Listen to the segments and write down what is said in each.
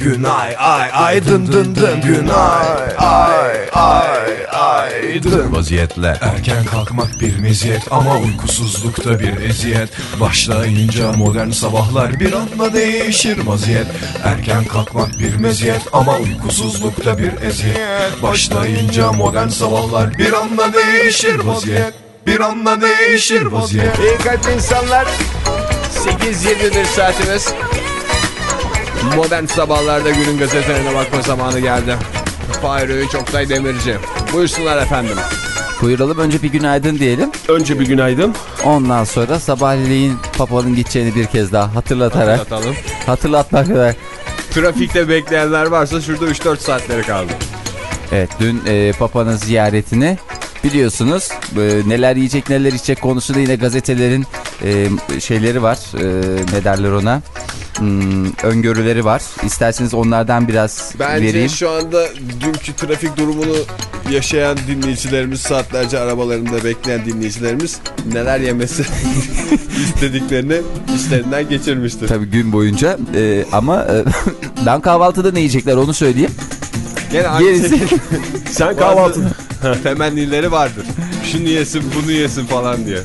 Günay ay ay dın dın dın. Günay ay ay ay dın. Vaziyetle. Erken kalkmak bir meziyet ama uykusuzlukta bir eziyet. Başlayınca modern sabahlar bir anda değişir vaziyet. Erken kalkmak bir meziyet ama uykusuzlukta bir eziyet. Başlayınca modern sabahlar bir anda değişir vaziyet. Bir anda değişir vaziyet. İyi kalp insanlar. 8.21 saatimiz Modern sabahlarda günün gazetelerine bakma zamanı geldi. Fahir Öğünç Oktay Demirci. Buyursunlar efendim. Buyuralım. Önce bir günaydın diyelim. Önce bir günaydın. Ondan sonra sabahleyin papanın gideceğini bir kez daha hatırlatarak Hatırlatalım. Hatırlatmak kadar. Trafikte bekleyenler varsa şurada 3-4 saatleri kaldı. Evet dün e, papanın ziyaretini biliyorsunuz. E, neler yiyecek neler içecek konusunda yine gazetelerin e, şeyleri var. E, ne derler ona Hmm, öngörüleri var. İsterseniz onlardan biraz Bence vereyim. şu anda dünkü trafik durumunu yaşayan dinleyicilerimiz saatlerce arabalarında bekleyen dinleyicilerimiz neler yemesi istediklerini işlerinden geçirmiştir. Tabii gün boyunca E, ama e, ben kahvaltıda ne yiyecekler onu söyleyeyim. Gene aynı Gerisi şekilde Sen kahvaltı. temennileri vardır. Şunu yesin bunu yesin falan diye.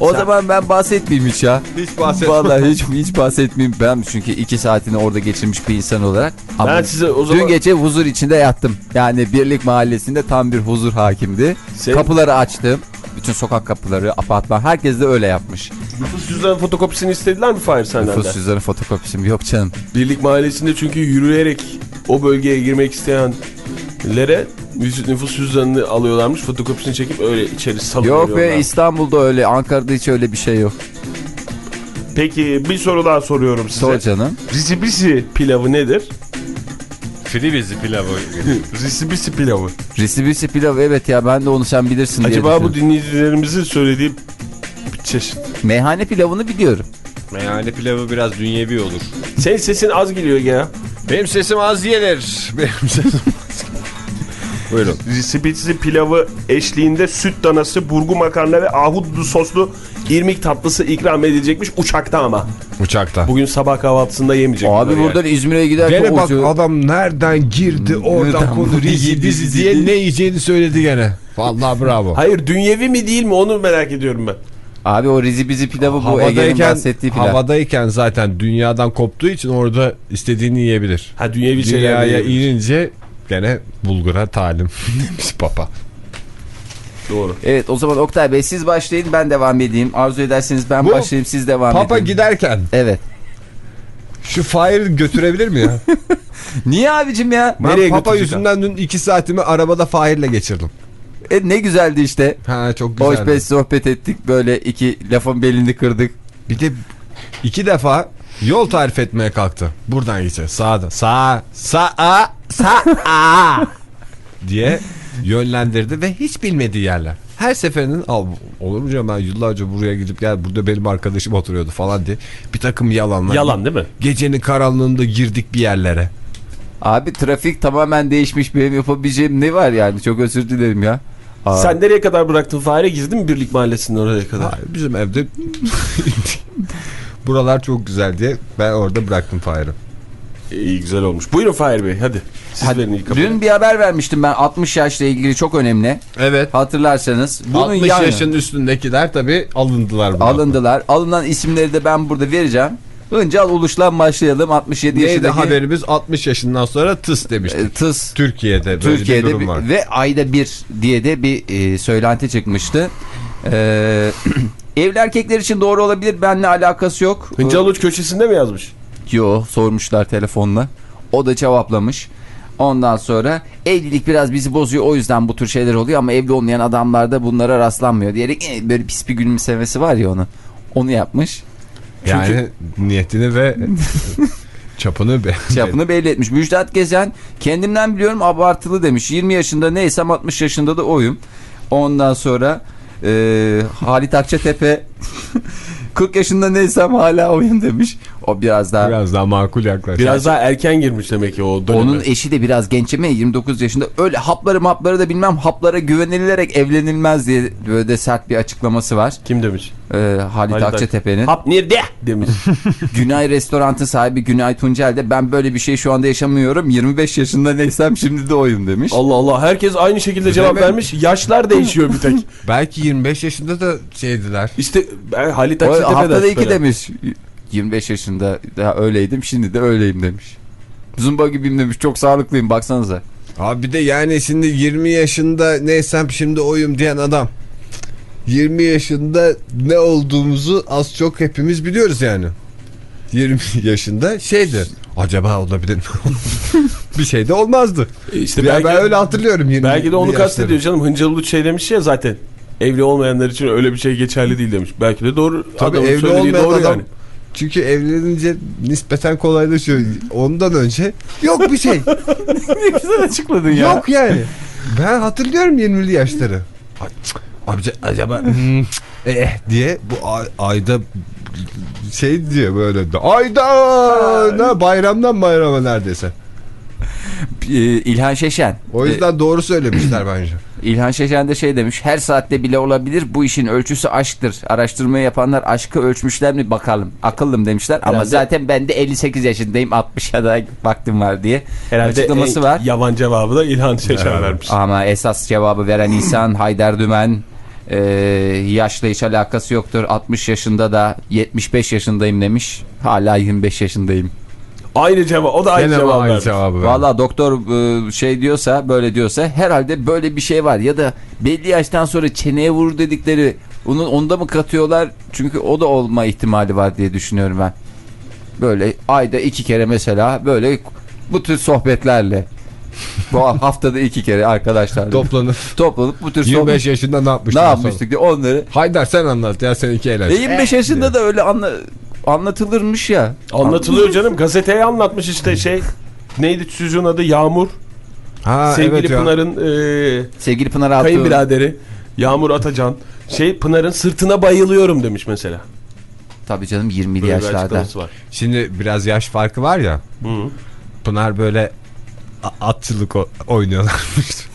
O zaman ben bahsetmeyeyim hiç ya. Hiç bahsetme. Vallahi hiç hiç bahsetmeyeyim ben çünkü iki saatini orada geçirmiş bir insan olarak. Ama Ben size o zaman dün gece huzur içinde yattım. Yani Birlik Mahallesi'nde tam bir huzur hakimdi. Sen- Kapıları açtım. Bütün sokak kapıları, apartman herkes de öyle yapmış. nüfus cüzdanı fotokopisini istediler mi Fahir senden de? Nüfus cüzdanı fotokopisi mi? Yok canım. Birlik mahallesinde çünkü yürüyerek o bölgeye girmek isteyenlere nüfus- nüfus cüzdanını alıyorlarmış. Fotokopisini çekip öyle içeri salıyorlar. Yok be İstanbul'da öyle, Ankara'da hiç öyle bir şey yok. Peki bir soru daha soruyorum size. Sor canım. Risibisi pilavı nedir? Fribizi pilavı. Risibisi pilavı. Resibisi pilav evet ya ben de onu sen bilirsin diye Acaba bu düşündüm. dinleyicilerimizin söylediği bir çeşit. Meyhane pilavını biliyorum. Meyhane pilavı biraz dünyevi olur. Senin sesin az geliyor ya. Benim sesim az gelir. Benim sesim Buyurun. Risibisi pilavı eşliğinde süt danası, burgu makarna ve ahududu soslu irmik tatlısı ikram edilecekmiş uçakta ama. Uçakta. Bugün sabah kahvaltısında yemeyecek. Abi buradan İzmir'e giderken Gene bak ucu- adam nereden girdi oradan konu rizi bizi diye ne yiyeceğini söyledi gene. Vallahi bravo. yani. Hayır dünyevi mi değil mi onu merak ediyorum ben. Abi o rizi bizi pilavı bu Ege'nin bahsettiği pilav. havadayken zaten dünyadan koptuğu için orada istediğini yiyebilir. Ha dünyevi şeyler Dünyaya inince gene bulgura talim demiş papa. Doğru. Evet o zaman Oktay Bey siz başlayın ben devam edeyim. Arzu ederseniz ben Bu başlayayım siz devam Papa edin. giderken Evet. şu Fahir'i götürebilir mi ya? Niye abicim ya? Ben Nereye Papa yüzünden dün iki saatimi arabada Fahir'le geçirdim. E, ne güzeldi işte. Ha çok Hoş güzeldi. beş sohbet ettik böyle iki lafın belini kırdık. Bir de iki defa yol tarif etmeye kalktı. Buradan gideceğiz. Sağda. Sağ. Sağa. Sağa. diye yönlendirdi ve hiç bilmediği yerler. Her seferinin al olur mu canım ben yıllarca buraya gidip gel burada benim arkadaşım oturuyordu falan diye bir takım yalanlar. Yalan değil mi? Gecenin karanlığında girdik bir yerlere. Abi trafik tamamen değişmiş benim yapabileceğim ne var yani çok özür dilerim ya. Aa, Sen nereye kadar bıraktın Fahir'e girdin mi Birlik Mahallesi'nin oraya kadar? Hayır, bizim evde buralar çok güzel diye ben orada bıraktım Fahir'i. İyi güzel olmuş. Buyurun Fahir Bey hadi. Siz hadi, verin ilk kapıyı. dün bir haber vermiştim ben 60 yaşla ilgili çok önemli. Evet. Hatırlarsanız. Bunun 60 yanı- yaşın üstündekiler tabii alındılar. buna. alındılar. Alınan isimleri de ben burada vereceğim. Önce al Uluş'tan başlayalım 67 Neydi yaşındaki haberimiz 60 yaşından sonra tıs demiştik. e, tıs Türkiye'de böyle Türkiye'de bir durum bir- var. ve ayda bir diye de bir e, söylenti çıkmıştı. Ee, evli erkekler için doğru olabilir. Benle alakası yok. Hıncal Uç köşesinde mi yazmış? Yo sormuşlar telefonla. O da cevaplamış. Ondan sonra evlilik biraz bizi bozuyor o yüzden bu tür şeyler oluyor ama evli olmayan adamlarda bunlara rastlanmıyor diyerek "E, böyle pis bir gülümsemesi var ya onu. Onu yapmış. Yani niyetini ve çapını be. Çapını belli etmiş. Müjdat Gezen kendimden biliyorum abartılı demiş. 20 yaşında neysem 60 yaşında da oyum. Ondan sonra e, Halit Akçatepe 40 yaşında neysem hala oyum demiş. O biraz daha... Biraz daha makul yaklaş. Biraz daha erken girmiş demek ki o döneme. Onun eşi de biraz genç mi 29 yaşında öyle hapları mapları da bilmem haplara güvenilerek evlenilmez diye böyle de sert bir açıklaması var. Kim demiş? Ee, Halit, Halit Akçatepe'nin. Hap nerede? Demiş. Günay Restorant'ın sahibi Günay Tuncel de ben böyle bir şey şu anda yaşamıyorum 25 yaşında neysem şimdi de oyum demiş. Allah Allah herkes aynı şekilde cevap mi? vermiş. Yaşlar değişiyor bir tek. Belki 25 yaşında da şeydiler. İşte ben Halit O Akçatepe'den haftada iki demiş. 25 yaşında daha öyleydim şimdi de öyleyim demiş. Zumba gibiyim demiş çok sağlıklıyım baksanıza. Abi bir de yani şimdi 20 yaşında neysem şimdi oyum diyen adam. 20 yaşında ne olduğumuzu az çok hepimiz biliyoruz yani. 20 yaşında şeydi. Acaba olabilir mi? bir şey de olmazdı. E İşte Ya belki, ben öyle hatırlıyorum 20 belki de onu kastediyor canım. Hıncal Uluç şey demiş ya zaten. Evli olmayanlar için öyle bir şey geçerli değil demiş. Belki de doğru. Tabii evli olmayan doğru adam yani. Çünkü evlenince nispeten kolaylaşıyor. Ondan önce yok bir şey. ne güzel açıkladın yok yani. Ben hatırlıyorum 20'li yaşları. Abici acaba hmm, eh diye bu ay- ayda şey diye böyle de ayda ne bayramdan bayrama neredeyse. Ee, İlhan Şeşen. O yüzden doğru söylemişler bence. Ee, İlhan Şeşen de şey demiş. Her saatte bile olabilir. Bu işin ölçüsü aşktır. Araştırmayı yapanlar aşkı ölçmüşler mi bakalım. Akıllım demişler. Ama Herhalde- zaten ben de 58 yaşındayım. 60'a da vaktim var diye. Herhalde açıklaması var. yavan cevabı da İlhan Şeşen vermiş. Ama esas cevabı veren insan Haydar Dümen. Ee, yaşla hiç alakası yoktur. 60 yaşında da 75 yaşındayım demiş. Hala 25 yaşındayım. Aynı cevap. O da aynı Gene cevap aynı vermiş. cevabı. Valla doktor e, şey diyorsa böyle diyorsa herhalde böyle bir şey var ya da belli yaştan sonra çeneye vur dedikleri onun onda mı katıyorlar çünkü o da olma ihtimali var diye düşünüyorum ben. Böyle ayda iki kere mesela böyle bu tür sohbetlerle bu haftada iki kere arkadaşlarla Toplanıp toplanıp bu tür 25 sohbet yaşında ne ne yapmışlar? yapmıştık diye onları Haydar sen anlat ya seninki e, eğlence. 25 yaşında da öyle anla, anlatılırmış ya. Anlatılıyor canım. Gazeteye anlatmış işte şey. Neydi çocuğun adı? Yağmur. Ha Sevgili evet ya. Pınar'ın e, Sevgili Pınar Altuğ. kayınbiraderi. Yağmur Atacan. Şey Pınar'ın sırtına bayılıyorum demiş mesela. Tabii canım 20'li Böyle bir yaşlarda. açıklaması var. Şimdi biraz yaş farkı var ya. Hı. Pınar böyle atçılık oynuyorlarmış.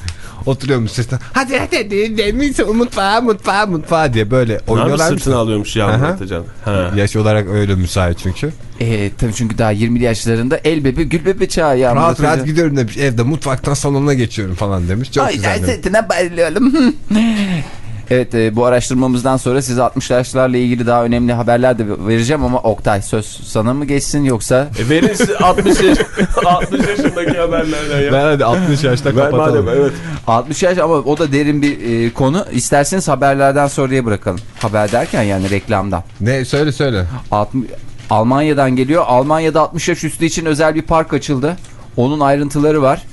Oturuyormuş sırtına. Hadi hadi demiş mutfağa mutfağa mutfağa diye böyle oynuyorlarmış. sırtına alıyormuş. Atacan. Ha. Yaş olarak öyle müsait çünkü. E, tabii çünkü daha 20'li yaşlarında el bebe gül bebe çağı ya. rahat rahat gidiyorum demiş. Evde mutfaktan salona geçiyorum falan demiş. Çok Ay güzel ay demiş. sırtına bayılıyorum. evet e, bu araştırmamızdan sonra size 60 yaşlarla ilgili daha önemli haberler de vereceğim ama Oktay söz sana mı geçsin yoksa? E verin size 60 yaş 60 yaşındaki haberlerden ya. Ben hadi 60 yaşta Ver kapatalım. madem evet. 60 yaş ama o da derin bir e, konu. İsterseniz haberlerden sonraya bırakalım. Haber derken yani reklamdan. Ne söyle söyle. 60 Almanya'dan geliyor. Almanya'da 60 yaş üstü için özel bir park açıldı. Onun ayrıntıları var.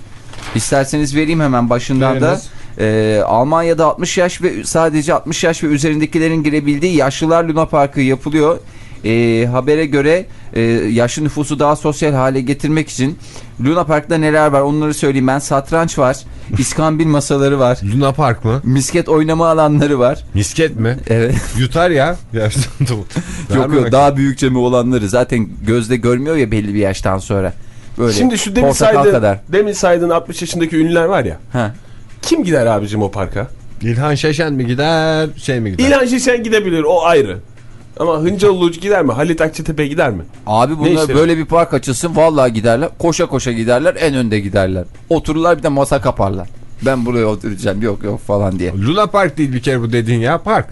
İsterseniz vereyim hemen başından da. Ee, Almanya'da 60 yaş ve sadece 60 yaş ve üzerindekilerin girebildiği Yaşlılar Luna Parkı yapılıyor. Ee, habere göre e, yaşlı nüfusu daha sosyal hale getirmek için Luna Park'ta neler var onları söyleyeyim ben. Satranç var, iskambil masaları var, Luna Park mı? misket oynama alanları var. Misket mi? Evet. Yutar ya. Yok yok daha büyükçe mi olanları zaten gözde görmüyor ya belli bir yaştan sonra. Böyle Şimdi şu demin saydığın, kadar. demin saydığın 60 yaşındaki ünlüler var ya. Ha. Kim gider abicim o parka? İlhan Şeşen mi gider şey mi gider? İlhan Şişen gidebilir o ayrı. Ama Hıncal Uluç gider mi? Halit Akçatepe gider mi? Abi bunlar böyle bir park açılsın vallahi giderler. Koşa koşa giderler en önde giderler. Otururlar bir de masa kaparlar. Ben buraya oturacağım yok yok falan diye. Luna Park değil bir kere bu dediğin ya park.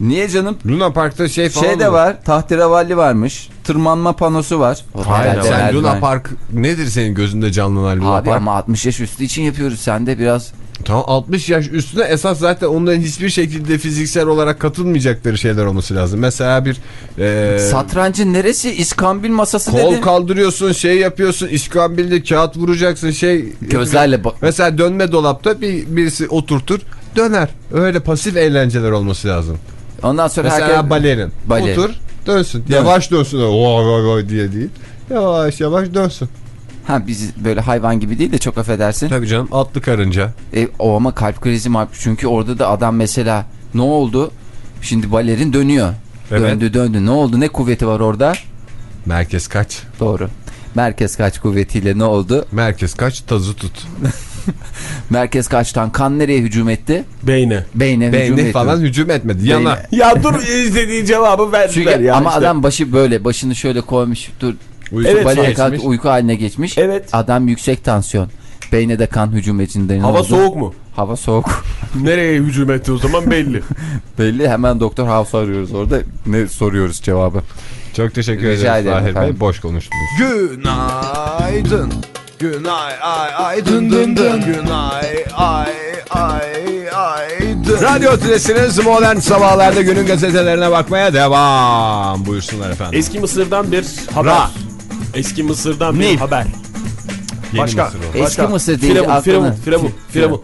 Niye canım? Luna Park'ta şey falan Şey de var tahterevalli varmış. Tırmanma panosu var. Hayır sen. Luna Park nedir senin gözünde canlanan Luna Abi Park? ama 60 yaş üstü için yapıyoruz. Sen de biraz Tamam 60 yaş üstüne esas zaten onların hiçbir şekilde fiziksel olarak katılmayacakları şeyler olması lazım. Mesela bir e, satrancın neresi? İskambil masası kol dedi. kaldırıyorsun şey yapıyorsun iskambilde kağıt vuracaksın şey. Gözlerle bak. Mesela dönme dolapta bir birisi oturtur döner. Öyle pasif eğlenceler olması lazım. Ondan sonra Mesela herkes... balerin. Balerin. Otur dönsün. Dön. Yavaş dönsün. Oy oy oy diye değil. Yavaş yavaş dönsün. Ha biz böyle hayvan gibi değil de çok affedersin. Tabii canım atlı karınca. E, o ama kalp krizi mi? Çünkü orada da adam mesela ne oldu? Şimdi balerin dönüyor. Evet. Döndü döndü. Ne oldu? Ne kuvveti var orada? Merkez kaç? Doğru. Merkez kaç kuvvetiyle ne oldu? Merkez kaç? Tazı tut. Merkez kaçtan kan nereye hücum etti? Beyne. Beyne, hücum Beyni etti. falan hücum etmedi. Yana. Ya dur izlediğin cevabı verdiler Çünkü ya ama işte. adam başı böyle başını şöyle koymuş dur Uyku Evet, baleye kalk uyku haline geçmiş. Evet. Adam yüksek tansiyon. Beyne de kan hücum ettiğinden Hava oldu. soğuk mu? Hava soğuk. Nereye hücum etti o zaman belli. Belli hemen Doktor House arıyoruz orada. Ne soruyoruz cevabı. Çok teşekkür Rica Fahir efendim. Bey. Boş konuştunuz. Günaydın. Günay ay ay dın dın dın. Günay ay ay ay dın. Radyo Tülesi'niz modern sabahlarda günün gazetelerine bakmaya devam. Buyursunlar efendim. Eski Mısır'dan bir haber. Ra. Eski Mısır'dan bir Nil. haber. Yeni Başka. Mısır o. Eski Başka. Mısır değil, Firavun, Firavun, Firavun, Fi- Firavun.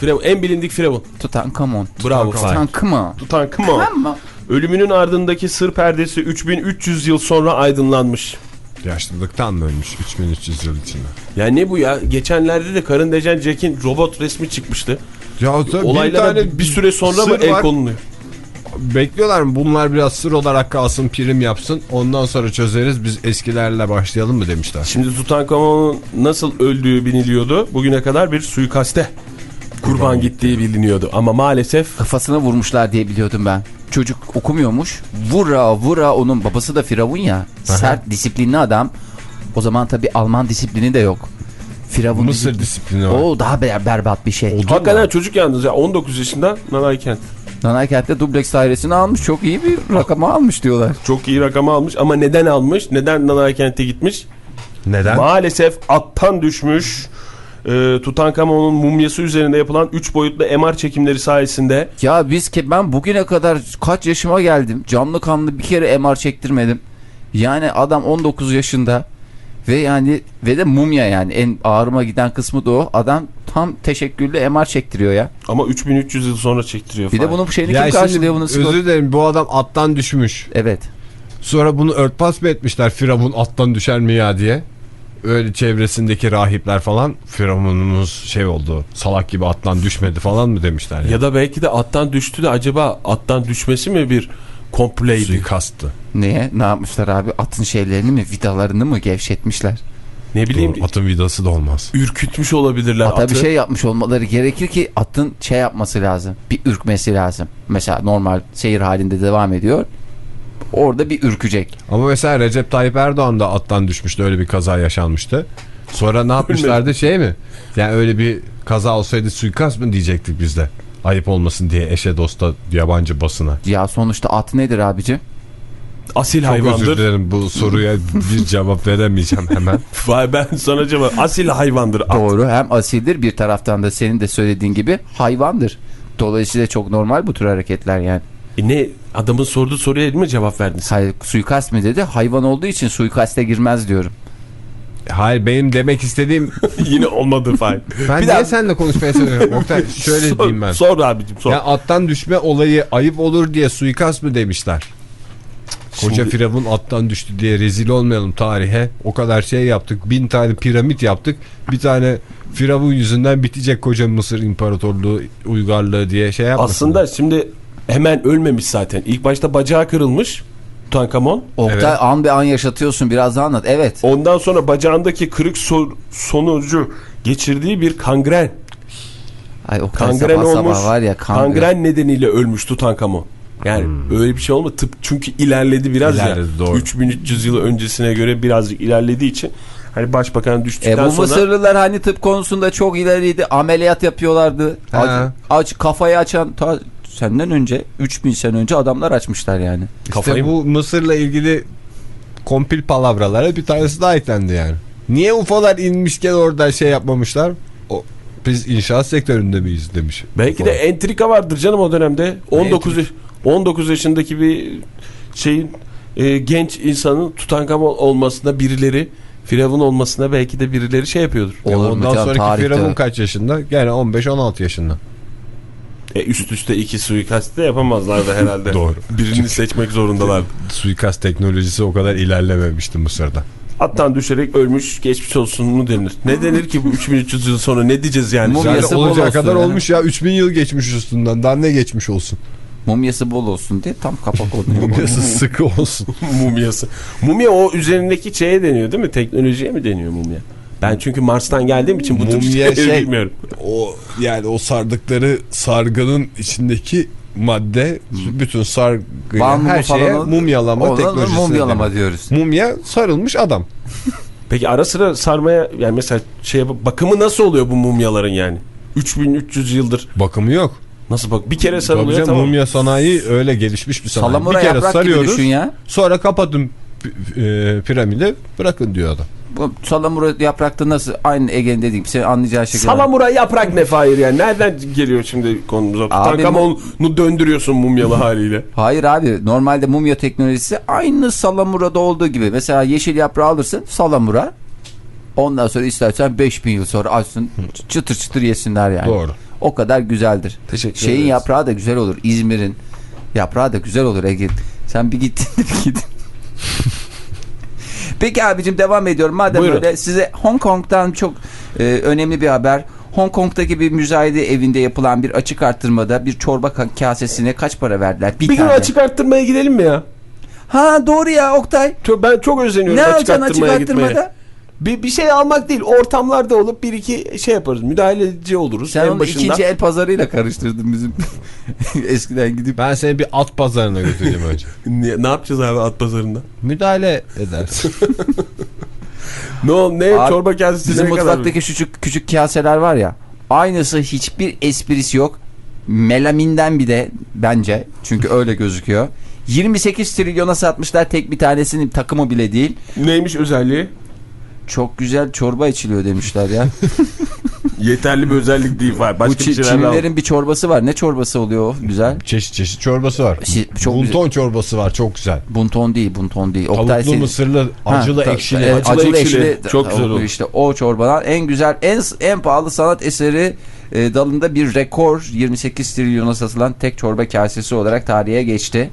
Firavun. En bilindik Firavun. Tutankamon. Bravo. Tutankamon. Tutankhamon. Ama Ölümünün ardındaki sır perdesi 3300 yıl sonra aydınlanmış. Yaşlılıktan mı ölmüş 3300 yıl içinde? Yani ne bu ya? Geçenlerde de Karın Dejen Jack'in robot resmi çıkmıştı. Ya tabii Olaylara bir, bir, tane süre sonra mı sır el var. konuluyor? Bekliyorlar mı? Bunlar biraz sır olarak kalsın, prim yapsın. Ondan sonra çözeriz. Biz eskilerle başlayalım mı demişler. Şimdi Tutankamon'un nasıl öldüğü biliniyordu. Bugüne kadar bir suikaste kurban gittiği biliniyordu. Ama maalesef kafasına vurmuşlar diye biliyordum ben. Çocuk okumuyormuş. Vura vura onun babası da Firavun ya. Sert disiplinli adam. O zaman tabi Alman disiplini de yok. Firavun Mısır disiplini- disiplini var. O daha ber berbat bir şey. Oldu hakikaten mu? çocuk yalnız ya 19 yaşında Nanay Kent. Nanay Kent'te dubleks dairesini almış. Çok iyi bir rakamı almış diyorlar. Çok iyi rakamı almış ama neden almış? Neden Nanay Kent'e gitmiş? Neden? Maalesef attan düşmüş. E, Tutankamon'un mumyası üzerinde yapılan 3 boyutlu MR çekimleri sayesinde Ya biz ki ben bugüne kadar kaç yaşıma geldim. Canlı kanlı bir kere MR çektirmedim. Yani adam 19 yaşında ve yani ve de mumya yani en ağrıma giden kısmı da o. Adam tam teşekküllü MR çektiriyor ya. ama 3300 yıl sonra çektiriyor Bir falan. de bunun şeyini Ya kim şimdi karşılıyor bunu özür dilerim bu adam attan düşmüş. Evet. Sonra bunu örtbas mı etmişler Firavun attan düşer mi ya diye. Öyle çevresindeki rahipler falan Firavunumuz şey oldu salak gibi attan düşmedi falan mı demişler. Ya, Ya da belki de attan düştü de acaba attan düşmesi mi bir kompleydi? Suikastı. Neye? Ne yapmışlar abi? Atın şeylerini mi, vidalarını mı gevşetmişler? Ne bileyim Doğru, atın vidası da olmaz. ürkütmüş olabilirler Ata atı. bir şey yapmış olmaları gerekir ki atın şey yapması lazım. Bir ürkmesi lazım. Mesela normal seyir halinde devam ediyor. Orada bir ürkecek. Ama mesela Recep Tayyip Erdoğan da attan düşmüştü öyle bir kaza yaşanmıştı. Sonra ne yapmışlardı şey mi? Yani öyle bir kaza olsaydı suikast mı diyecektik biz de. Ayıp olmasın diye eşe dosta yabancı basına. Ya sonuçta at nedir abici? Asil Çok özür hayvandır. dilerim bu soruya bir cevap veremeyeceğim hemen. Vay ben sana cevap. Asil hayvandır at. Doğru hem asildir bir taraftan da senin de söylediğin gibi hayvandır. Dolayısıyla çok normal bu tür hareketler yani. E ne adamın sorduğu soruya mi cevap verdin sen? Hayır, suikast mı dedi? Hayvan olduğu için suikaste girmez diyorum. Hayır benim demek istediğim Yine olmadı Fahir. ben Bir niye daha- seninle konuşmaya çalışıyorum? Oktay şöyle Sor- diyeyim ben. Sor abicim sor. Ya attan düşme olayı ayıp olur diye suikast mı demişler? Koca Şimdi- Firavun attan düştü diye rezil olmayalım tarihe. O kadar şey yaptık. Bin tane piramit yaptık. Bir tane Firavun yüzünden bitecek koca Mısır İmparatorluğu uygarlığı diye şey yapmasın. Aslında şimdi hemen ölmemiş zaten. İlk başta bacağı kırılmış Tutankamon. Oktay Evet. an be an yaşatıyorsun biraz daha anlat. Evet. Ondan sonra bacağındaki kırık so- sonucu geçirdiği bir kangren. Ay Oktay Kangren sabah olmuş. sabah var ya kangren. Kangren nedeniyle ölmüş Tutankamon. Yani öyle bir şey olmadı. Tıp çünkü ilerledi biraz İlerledi, ya. doğru. 3300 yıl öncesine göre birazcık ilerlediği için hani başbakan düştükten E bu sonra Mısırlılar hani tıp konusunda çok ileriydi. Ameliyat yapıyorlardı. Aç, aç kafayı açan ta, senden önce 3000 sene önce adamlar açmışlar yani. İşte Kafayı bu Mısır'la ilgili kompil palavralara bir tanesi daha eklendi yani. Niye UFO'lar inmişken orada şey yapmamışlar? O, biz inşaat sektöründe miyiz demiş. belki de UFO. entrika vardır canım o dönemde. 19 19 yaşındaki bir şeyin e, genç insanın Tutankamon olmasına birileri Firavun olmasına belki de birileri şey yapıyordur. Ya Olur mu ondan sonraki Firavun kaç yaşında? Gene 15-16 yaşında. E, üst üste iki suikast de yapamazlardı herhalde. Doğru. Birini seçmek zorundalardı. Suikast teknolojisi o kadar ilerlememişti Mısır'da. Attan düşerek ölmüş geçmiş olsun mu denir? Ne denir ki bu 3300 yıl sonra ne diyeceğiz yani? Mumyası bol olacağı kadar ya. olmuş ya 3000 yıl geçmiş üstünden. Daha ne geçmiş olsun. Mumyası bol olsun diye tam kapak oluyor. Mumyası sıkı olsun. Mumyası. Mumya o üzerindeki şeye deniyor değil mi? Teknolojiye mi deniyor mumya? Ben çünkü Mars'tan geldiğim için bu tür Mumya şeyleri şey- bilmiyorum. O yani o sardıkları sargının içindeki madde bütün sargı Bal mumu her şeye falan mumyalama teknolojisi. mumyalama deniyor. diyoruz. Mumya sarılmış adam. Peki ara sıra sarmaya yani mesela şey bakımı nasıl oluyor bu mumyaların yani? 3300 yıldır Bakımı yok. nasıl bak bir kere Tabii sarılıyor canım, tamam. mumya sanayi öyle gelişmiş bir sanayi. Salamura bir kere yaprak gibi sarıyoruz düşün ya. sonra kapatın e, piramidi bırakın diyor adam. Bu salamura yaprakta nasıl aynı Ege'nin dediğim senin anlayacağı şekilde. Salamura yaprak ne Fahir yani? Nereden geliyor şimdi konumuza? Tutankamon'u döndürüyorsun mumyalı haliyle. Hayır abi normalde mumya teknolojisi aynı salamurada olduğu gibi. Mesela yeşil yaprağı alırsın salamura. Ondan sonra istersen 5000 yıl sonra açsın çıtır çıtır yesinler yani. Doğru. O kadar güzeldir. Teşekkür Şeyin ederiz. yaprağı da güzel olur. İzmir'in yaprağı da güzel olur Ege. Sen bir gittin bir gittin. Peki abicim devam ediyorum. Madem Buyurun. öyle size Hong Kong'dan çok e, önemli bir haber. Hong Kong'daki bir müzayede evinde yapılan bir açık arttırmada bir çorba ka- kasesine kaç para verdiler? Bir, Bir gün tane. açık arttırmaya gidelim mi ya? Ha doğru ya Oktay. Çok, ben çok özeniyorum Ne açık alacaksın açık arttırmaya gitmeye. Bir, bir şey almak değil ortamlarda olup bir iki şey yaparız müdahaleci oluruz Sen en onu başında. ikinci el pazarıyla karıştırdın bizim eskiden gidip. Ben seni bir at pazarına götüreceğim önce. Ne, ne yapacağız abi at pazarında? Müdahale edersin. Ne ol ne Abi, çorba kasesi Bizim mutfaktaki küçük küçük kaseler var ya. Aynısı hiçbir esprisi yok. Melaminden bir de bence. Çünkü öyle gözüküyor. 28 trilyona satmışlar tek bir tanesinin takımı bile değil. Neymiş özelliği? Çok güzel çorba içiliyor demişler ya. Yeterli bir özellik değil var. Bu Başka Çi-. Çinlilerin bir çorbası var. Ne çorbası oluyor o güzel? çeşit çeşit çorbası var. Şi- çok Bunton çorbası var çok güzel. Bunton değil, bunton değil. Tavuklu senin- mısırlı, Ha, acılı, ta- ekşili. Acılı, acılı, ekşili. ekşili. Çok güzel O- olur. İşte o çorbadan en güzel, en en pahalı sanat eseri e, dalında bir rekor 28 trilyona satılan tek çorba kasesi olarak tarihe geçti.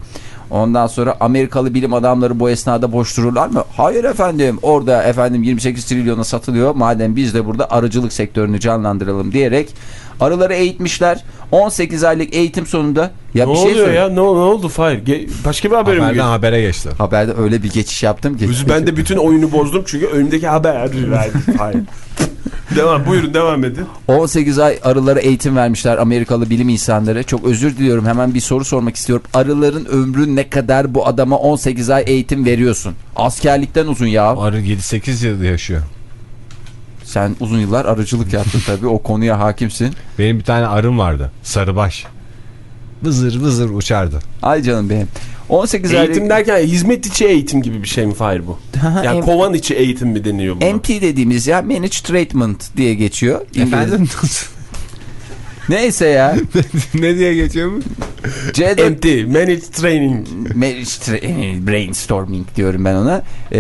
Ondan sonra Amerikalı bilim adamları bu esnada boş dururlar mı? Hayır efendim. Orada efendim 28 trilyona satılıyor. Madem biz de burada arıcılık sektörünü canlandıralım diyerek arıları eğitmişler. 18 aylık eğitim sonunda ya Ne bir şey oluyor söyle- ya? Ne, ne oldu Fahir? Ge- başka bir haber mi? Haberden geçti? habere geçti. Haberde öyle bir geçiş yaptım ki. Ben de bütün oyunu bozdum çünkü önümdeki haber verdi. Hayır. devam buyurun devam edin. 18 ay arılara eğitim vermişler Amerikalı bilim insanları. Çok özür diliyorum hemen bir soru sormak istiyorum. Arıların ömrü ne kadar bu adama 18 ay eğitim veriyorsun? Askerlikten uzun ya. Arı 7-8 yıl yaşıyor. Sen uzun yıllar arıcılık yaptın tabii o konuya hakimsin. Benim bir tane arım vardı. Sarıbaş. Vızır vızır uçardı. Ay canım benim. 18 Eğitim aylık derken hizmet içi eğitim gibi bir şey mi Fahir bu? Yani M- kovan içi eğitim mi deniyor buna? MP dediğimiz ya Managed Treatment diye geçiyor. Efendim Neyse ya. ne diye geçiyor mu? C4 MT, Managed Training. Managed Tra- Brainstorming diyorum ben ona. Ee,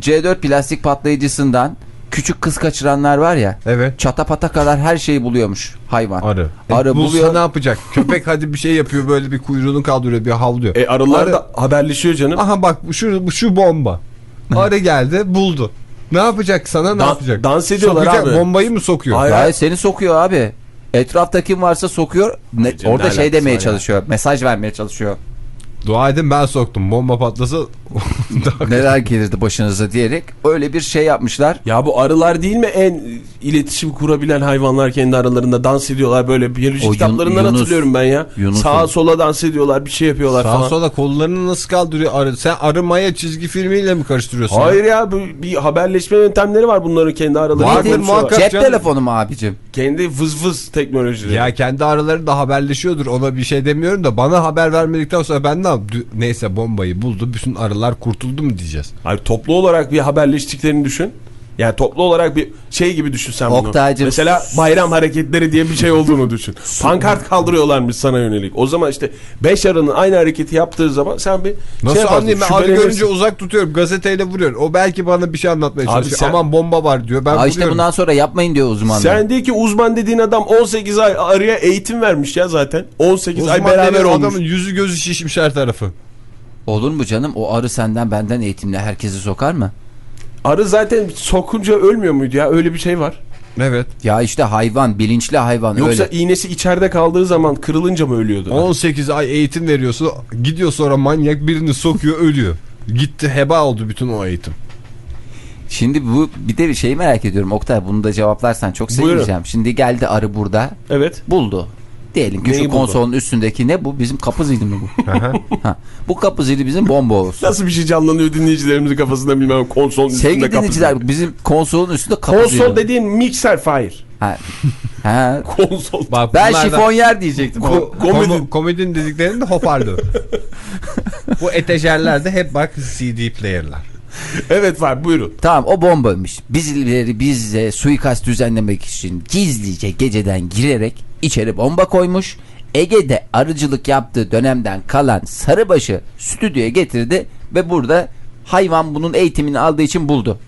C4 plastik patlayıcısından küçük kız kaçıranlar var ya. Evet. Çatapata kadar her şeyi buluyormuş hayvan. Arı. Arı E, bulsa buluyor. ne yapacak? Köpek hadi bir şey yapıyor böyle bir kuyruğunu kaldırıyor bir havlıyor. E arılar Arı- da haberleşiyor canım. Aha bak şu, şu bomba. Arı geldi buldu. Ne yapacak sana ne Dan- yapacak? dans ediyorlar Sokacak, abi. Bombayı mı sokuyor? Hayır. Hayır seni sokuyor abi. Etrafta kim varsa sokuyor. Ne- orada şey demeye çalışıyor. Mesaj vermeye çalışıyor. Dua edin ben soktum. Bomba patlasa Neler gelirdi başınıza diyerek öyle bir şey yapmışlar. Ya bu arılar değil mi en iletişim kurabilen hayvanlar kendi aralarında dans ediyorlar böyle biyoloji O kitaplarından Yunus. hatırlıyorum ben ya. Yunus'un. Sağa sola dans ediyorlar bir şey yapıyorlar sağa falan. sola kollarını nasıl kaldırıyor arı? Sen arı maya çizgi filmiyle mi karıştırıyorsun? Hayır ya bu bir haberleşme yöntemleri var bunların kendi aralarında. Vardır muhakkak. Cep telefonu mu abicim? Kendi vız vız teknolojileri. Ya kendi araları da haberleşiyordur ona bir şey demiyorum da bana haber vermedikten sonra ben ne Dü- Neyse bombayı buldu bütün arılar kurtuldu mu diyeceğiz. Hayır toplu olarak bir haberleştiklerini düşün. Yani toplu olarak bir şey gibi düşün sen bunu. Mesela bayram hareketleri diye bir şey olduğunu düşün. Pankart kaldırıyorlarmış sana yönelik. O zaman işte beş arının aynı hareketi yaptığı zaman sen bir Nasıl şey anlayayım ben şüphelenirsin. görünce uzak tutuyorum gazeteyle vuruyorum. O belki bana bir şey anlatmaya Abi çalışıyor. sen- Aman bomba var diyor ben Aa işte bundan sonra yapmayın diyor uzmanlar. Sen de ki uzman dediğin adam 18 ay arıya eğitim vermiş ya zaten. 18 ay Uzman beraber dediğin olmuş. adamın yüzü gözü şişmiş her tarafı. Olur mu canım? O arı senden benden eğitimle herkesi sokar mı? Arı zaten sokunca ölmüyor muydu ya? Öyle bir şey var. Evet. Ya işte hayvan, bilinçli hayvan Yoksa öyle. iğnesi içeride kaldığı zaman kırılınca mı ölüyordu? 18 ay eğitim veriyorsun. Gidiyor sonra manyak birini sokuyor ölüyor. Gitti heba oldu bütün o eğitim. Şimdi bu bir de bir şey merak ediyorum Oktay bunu da cevaplarsan çok Buyurun. sevineceğim. Şimdi geldi arı burada Evet. buldu. Diyelim ki Neyi şu buldu? konsolun üstündeki ne bu? Bizim kapı zili mi bu? ha. Bu kapı zili bizim bomba olsun. Nasıl bir şey canlanıyor dinleyicilerimizin kafasında bilmem konsolun üstünde Sevgili kapı. dinleyiciler bizim konsolun üstünde kapı zili. Konsol dediğin mikser fire. Ha. Ha. Konsol. Bak Ben bunlar da- şifonyer diyecektim. Ko Komedin. komedin. komedin dediklerinde hoparlör. Bu etejerlerde hep bak CD player'lar. Evet var buyurun. Tamam o bombaymış. Bizleri bize suikast düzenlemek için gizlice geceden girerek içeri bomba koymuş. Ege'de arıcılık yaptığı dönemden kalan sarıbaşı stüdyoya getirdi ve burada hayvan bunun eğitimini aldığı için buldu.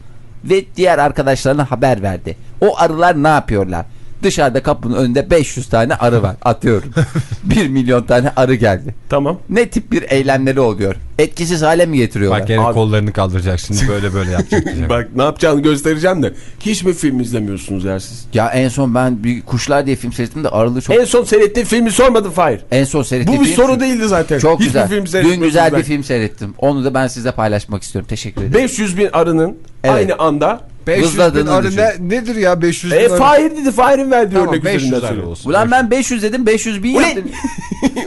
Ve diğer arkadaşlarına haber verdi. O arılar ne yapıyorlar? Dışarıda kapının önünde 500 tane arı var. Atıyorum. 1 milyon tane arı geldi. Tamam. Ne tip bir eylemleri oluyor? Etkisiz hale mi getiriyorlar? Bak gene Abi- kollarını kaldıracak şimdi böyle böyle yapacak. diyeceğim. Bak ne yapacağını göstereceğim de. Hiç mi film izlemiyorsunuz ya siz? Ya en son ben bir Kuşlar diye film seyrettim de arılı çok... En son seyrettiğin filmi sormadın Fahir. En son seyrettiğim Bu bir film- soru değildi zaten. Çok Hiçbir güzel. film Dün güzel bir belki. film seyrettim. Onu da ben size paylaşmak istiyorum. Teşekkür ederim. 500 bin arının Evet. aynı anda 500 bin arı düşün. ne, nedir ya 500 bin e, arı? Fahir dedi Fahir'in verdiği Tamam örnek 500 üzerinden arı söylüyorum. olsun. Ulan ben 500 dedim 500 bin Ulan! yaptım.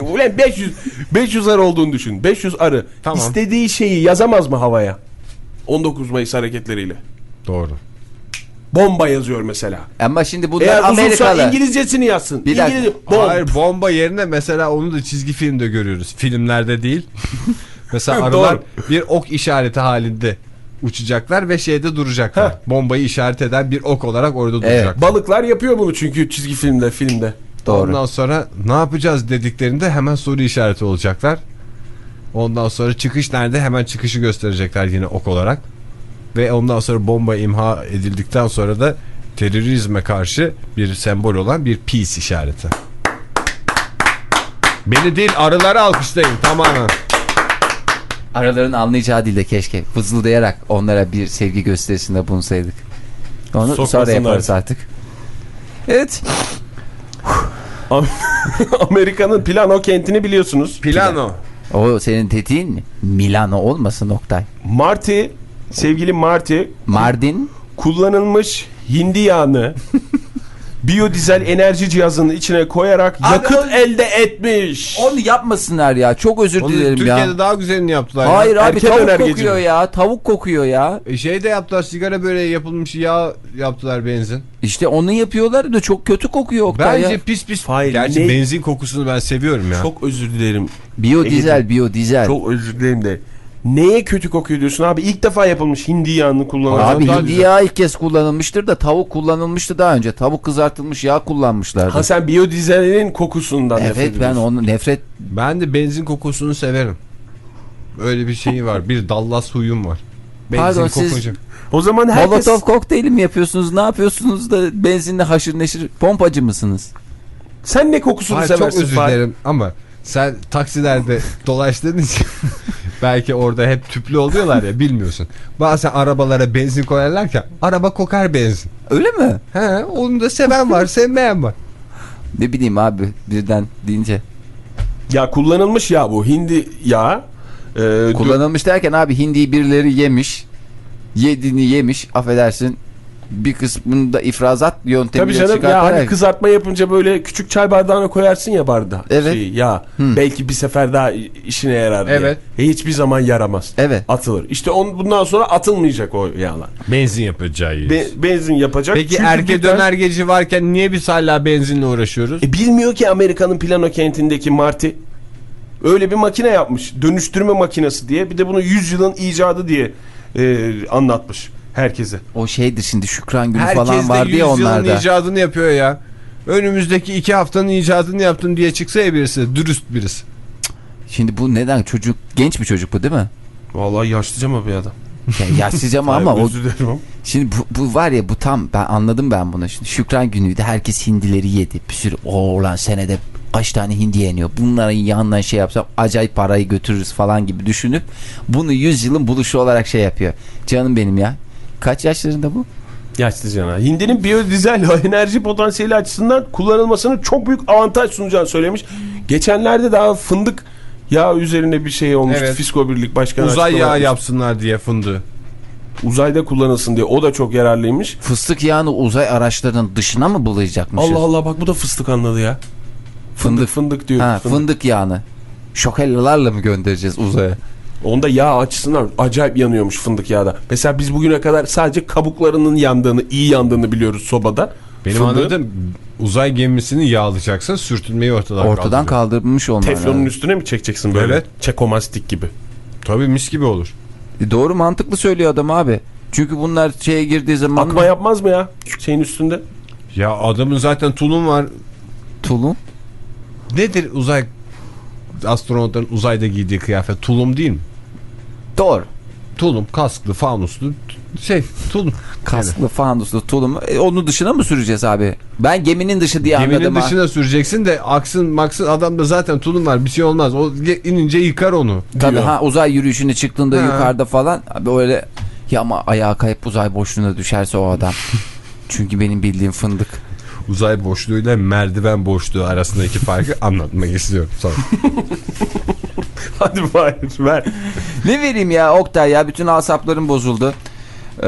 Ulan 500 500 arı olduğunu düşün. 500 arı. Tamam. İstediği şeyi yazamaz mı havaya? 19 Mayıs hareketleriyle. Doğru. Bomba yazıyor mesela. Ama şimdi bunlar Eğer uzunsa Amerikalı. İngilizcesini yazsın. Bir dakika. İngiliz bomba. Hayır bomba yerine mesela onu da çizgi filmde görüyoruz. Filmlerde değil. mesela Doğru. arılar bir ok işareti halinde uçacaklar ve şeyde duracaklar. Heh. Bombayı işaret eden bir ok olarak orada Evet. duracaklar. Balıklar yapıyor bunu çünkü çizgi filmde, filmde. Doğru. Ondan sonra ne yapacağız dediklerinde hemen soru işareti olacaklar. Ondan sonra çıkış nerede hemen çıkışı gösterecekler yine ok olarak. Ve ondan sonra bomba imha edildikten sonra da terörizme karşı bir sembol olan bir peace işareti. Beni değil arıları alkışlayın tamamen. Araların anlayacağı dilde keşke fızıldayarak onlara bir sevgi gösterisinde bulunsaydık. Onu sonra Sokmasınlar. yaparız artık. Evet. Amerika'nın Plano kentini biliyorsunuz. Plano. O senin tetiğin mi? Milano olmasın Oktay. Marty, sevgili Marty Mardin. kullanılmış hindi yağını biyodizel enerji cihazının içine koyarak Abi yakıt o- elde etmiş. Onu yapmasınlar ya. Çok özür Onu dilerim Türkiye'de ya. daha güzelini yaptılar. Hayır ya. abi Erken tavuk önergeci kokuyor mi? ya. Tavuk kokuyor ya. E şey de yaptılar sigara böreği yapılmış yağ yaptılar benzin. İşte onu yapıyorlar da çok kötü kokuyor Oktay Bence ya. pis pis. Hayır, Gerçi ne- benzin kokusunu ben seviyorum ya. Çok özür dilerim. Biyodizel, biyodizel. Çok özür dilerim de. Neye kötü kokuyor diyorsun abi? İlk defa yapılmış hindi yağını kullanarak. Abi daha hindi güzel. yağı ilk kez kullanılmıştır da tavuk kullanılmıştı daha önce. Tavuk kızartılmış yağ kullanmışlardı. Ha sen biyodizelin kokusundan nefret evet ben onu nefret Ben de benzin kokusunu severim. Öyle bir şey var. Bir dallas huyum var. Benzin Pardon, siz- kokunca. O zaman herkes... Molotov kokteyli mi yapıyorsunuz? Ne yapıyorsunuz da benzinle haşır neşir pompacı mısınız? Sen ne kokusunu Hayır, seversin? çok özür dilerim ama sen taksilerde dolaştığın için belki orada hep tüplü oluyorlar ya bilmiyorsun. Bazen arabalara benzin koyarlarken araba kokar benzin. Öyle mi? He, onu da seven var sevmeyen var. Ne bileyim abi birden deyince. Ya kullanılmış yağ bu. Hindi yağı. Ee, dü- Kullanılmış derken abi hindiyi birileri yemiş. Yediğini yemiş affedersin. Bir kısmında ifrazat Tabii yöntemiyle canım ya hani kızartma yapınca böyle küçük çay bardağına koyarsın ya bardağı. Evet. Şeyi, ya belki bir sefer daha işine yarar diye. Evet. E, hiçbir zaman yaramaz. Evet. Atılır. İşte on, bundan sonra atılmayacak o yağlar. Benzin yapacağı. Be- benzin yapacak. Peki Çünkü erke bir tane- dönergeci varken niye biz hala benzinle uğraşıyoruz? E, bilmiyor ki Amerika'nın plano kentindeki Marty öyle bir makine yapmış. Dönüştürme makinesi diye. Bir de bunu 100 yılın icadı diye e, anlatmış herkese. O şeydir şimdi Şükran Günü Herkes falan de vardı 100 ya yılın onlarda. icadını yapıyor ya. Önümüzdeki iki haftanın icadını yaptım diye çıksa ya birisi. Dürüst birisi. Şimdi bu neden çocuk genç bir çocuk bu değil mi? Vallahi yaşlıca mı bir adam? Ya yaşlıca mı ama o. Şimdi bu, bu var ya bu tam ben anladım ben bunu. Şimdi Şükran günüydü herkes hindileri yedi. Bir sürü oğlan senede kaç tane hindi yeniyor. Bunların yanından şey yapsam acayip parayı götürürüz falan gibi düşünüp bunu 100 yılın buluşu olarak şey yapıyor. Canım benim ya. Kaç yaşlarında bu? Yaşlıcana. Hindinin biyodizel enerji potansiyeli açısından kullanılmasının çok büyük avantaj sunacağını söylemiş. Geçenlerde daha fındık yağı üzerine bir şey olmuştu. Evet. Fisko Birlik Başkanı Uzay yağı yapsınlar diye fındığı. Uzayda kullanılsın diye. O da çok yararlıymış. Fıstık yağını uzay araçlarının dışına mı bulayacakmışız? Allah Allah bak bu da fıstık anladı ya. Fındık fındık diyor. Ha, Fındık. fındık yağını. Şokellalarla mı göndereceğiz uzaya? Onda yağ açısından acayip yanıyormuş fındık yağda. Mesela biz bugüne kadar sadece kabuklarının yandığını, iyi yandığını biliyoruz sobada. Benim Fındığın anladığım uzay gemisini yağlayacaksın sürtünmeyi ortadan Ortadan kaldırıyor. kaldırmış olmalı. Teflonun üstüne mi çekeceksin böyle? Evet. Çekomastik gibi. Tabii mis gibi olur. E doğru mantıklı söylüyor adam abi. Çünkü bunlar şeye girdiği zaman Akma yapmaz mı ya şeyin üstünde? Ya adamın zaten tulum var. tulum. Nedir uzay astronotların uzayda giydiği kıyafet? Tulum değil mi? Doğru. Tulum, kasklı, fanuslu şey tulum. Kasklı fanuslu tulum. E, onun dışına mı süreceğiz abi? Ben geminin dışı diye Geminin anladım ha. dışına süreceksin de aksın maksın adamda zaten tulum var bir şey olmaz. O inince yıkar onu Tabii diyor. ha uzay yürüyüşüne çıktığında Ha. yukarıda falan abi öyle ya ama ayağa kayıp uzay boşluğuna düşerse o adam. Çünkü benim bildiğim fındık. Uzay boşluğuyla merdiven boşluğu arasındaki farkı anlatmak istiyorum sonra. Hadi Fahir ver. Ne vereyim ya Oktay ya bütün asaplarım bozuldu. Ee,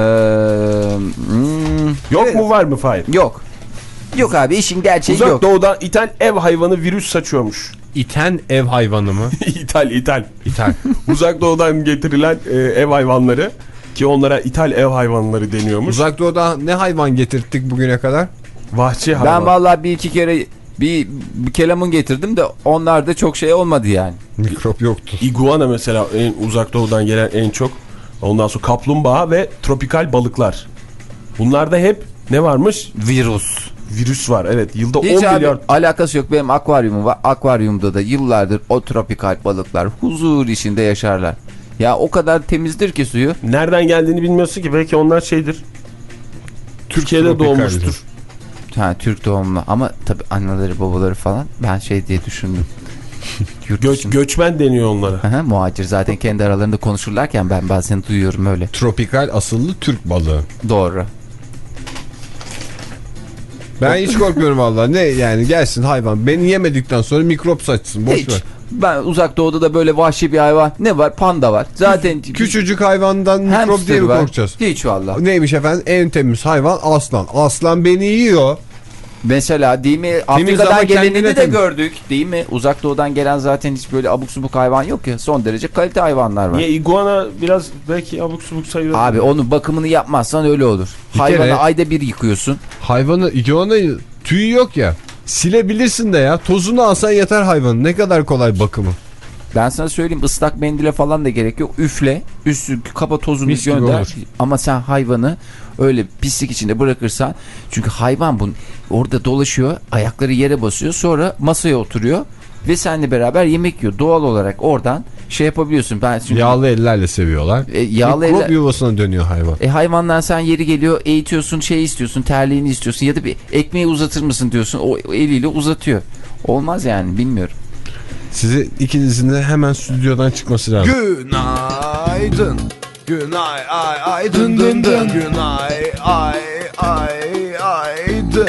hmm, Yok evet. mu var mı Fahir? Yok. Yok abi işin gerçeği Uzak yok. doğudan ithal ev hayvanı virüs saçıyormuş. İten ev hayvanı mı? ithal ithal. İten. Uzak doğudan getirilen e, ev hayvanları ki onlara ithal ev hayvanları deniyormuş. Uzak doğuda ne hayvan getirttik bugüne kadar? Vahşi hayvan. Ben vallahi bir iki kere bir, bir kelamun getirdim de onlar da çok şey olmadı yani. Mikrop yoktu. İguana mesela en uzak doğudan gelen en çok. Ondan sonra kaplumbağa ve tropikal balıklar. Bunlarda hep ne varmış? Virüs. Virüs var. Evet yılda Hiç 10 abi milyar. alakası yok. Benim akvaryumum var. Akvaryumda da yıllardır o tropikal balıklar huzur içinde yaşarlar. Ya o kadar temizdir ki suyu. Nereden geldiğini bilmiyorsun ki. Belki onlar şeydir. Türkiye'de tropikal doğmuştur. Ha Türk doğumlu ama tabi anneleri babaları falan ben şey diye düşündüm. Göç, göçmen deniyor onlara. Aha, muhacir zaten kendi aralarında konuşurlarken ben bazen duyuyorum öyle. Tropikal asıllı Türk balığı. Doğru. Ben hiç korkmuyorum vallahi. Ne yani gelsin hayvan. Beni yemedikten sonra mikrop saçsın. Boş Hiç. ver. Ben uzak doğuda da böyle vahşi bir hayvan. Ne var? Panda var. Zaten Küçücük hayvandan mikrop diye mi korkacağız? Hiç valla. Neymiş efendim? En temiz hayvan aslan. Aslan beni yiyor. Mesela değil mi? Afrika'dan geleni kendine de gördük. Değil mi? Uzak doğudan gelen zaten hiç böyle abuk subuk hayvan yok ya. Son derece kalite hayvanlar var. Niye iguana biraz belki abuk subuk sayılır. Abi onun bakımını yapmazsan öyle olur. Bir Hayvanı kere- ayda bir yıkıyorsun. Hayvanı, iguanayı tüyü yok ya. Silebilirsin de ya. Tozunu alsan yeter hayvanın. Ne kadar kolay bakımı. Ben sana söyleyeyim ıslak mendile falan da gerek yok. Üfle, üstü kapa tozunu Mis gönder. Ama sen hayvanı öyle pislik içinde bırakırsan çünkü hayvan bun orada dolaşıyor, ayakları yere basıyor, sonra masaya oturuyor ve seninle beraber yemek yiyor. Doğal olarak oradan şey yapabiliyorsun. Ben çünkü Yağlı ellerle seviyorlar. E, yağlı Mikrop eller- yuvasına dönüyor hayvan. E hayvandan sen yeri geliyor eğitiyorsun şey istiyorsun terliğini istiyorsun ya da bir ekmeği uzatır mısın diyorsun o eliyle uzatıyor. Olmaz yani bilmiyorum. Sizi ikinizin de hemen stüdyodan çıkması lazım. Günaydın. Günay ay ay dın dın dın. Günay ay ay ay dın.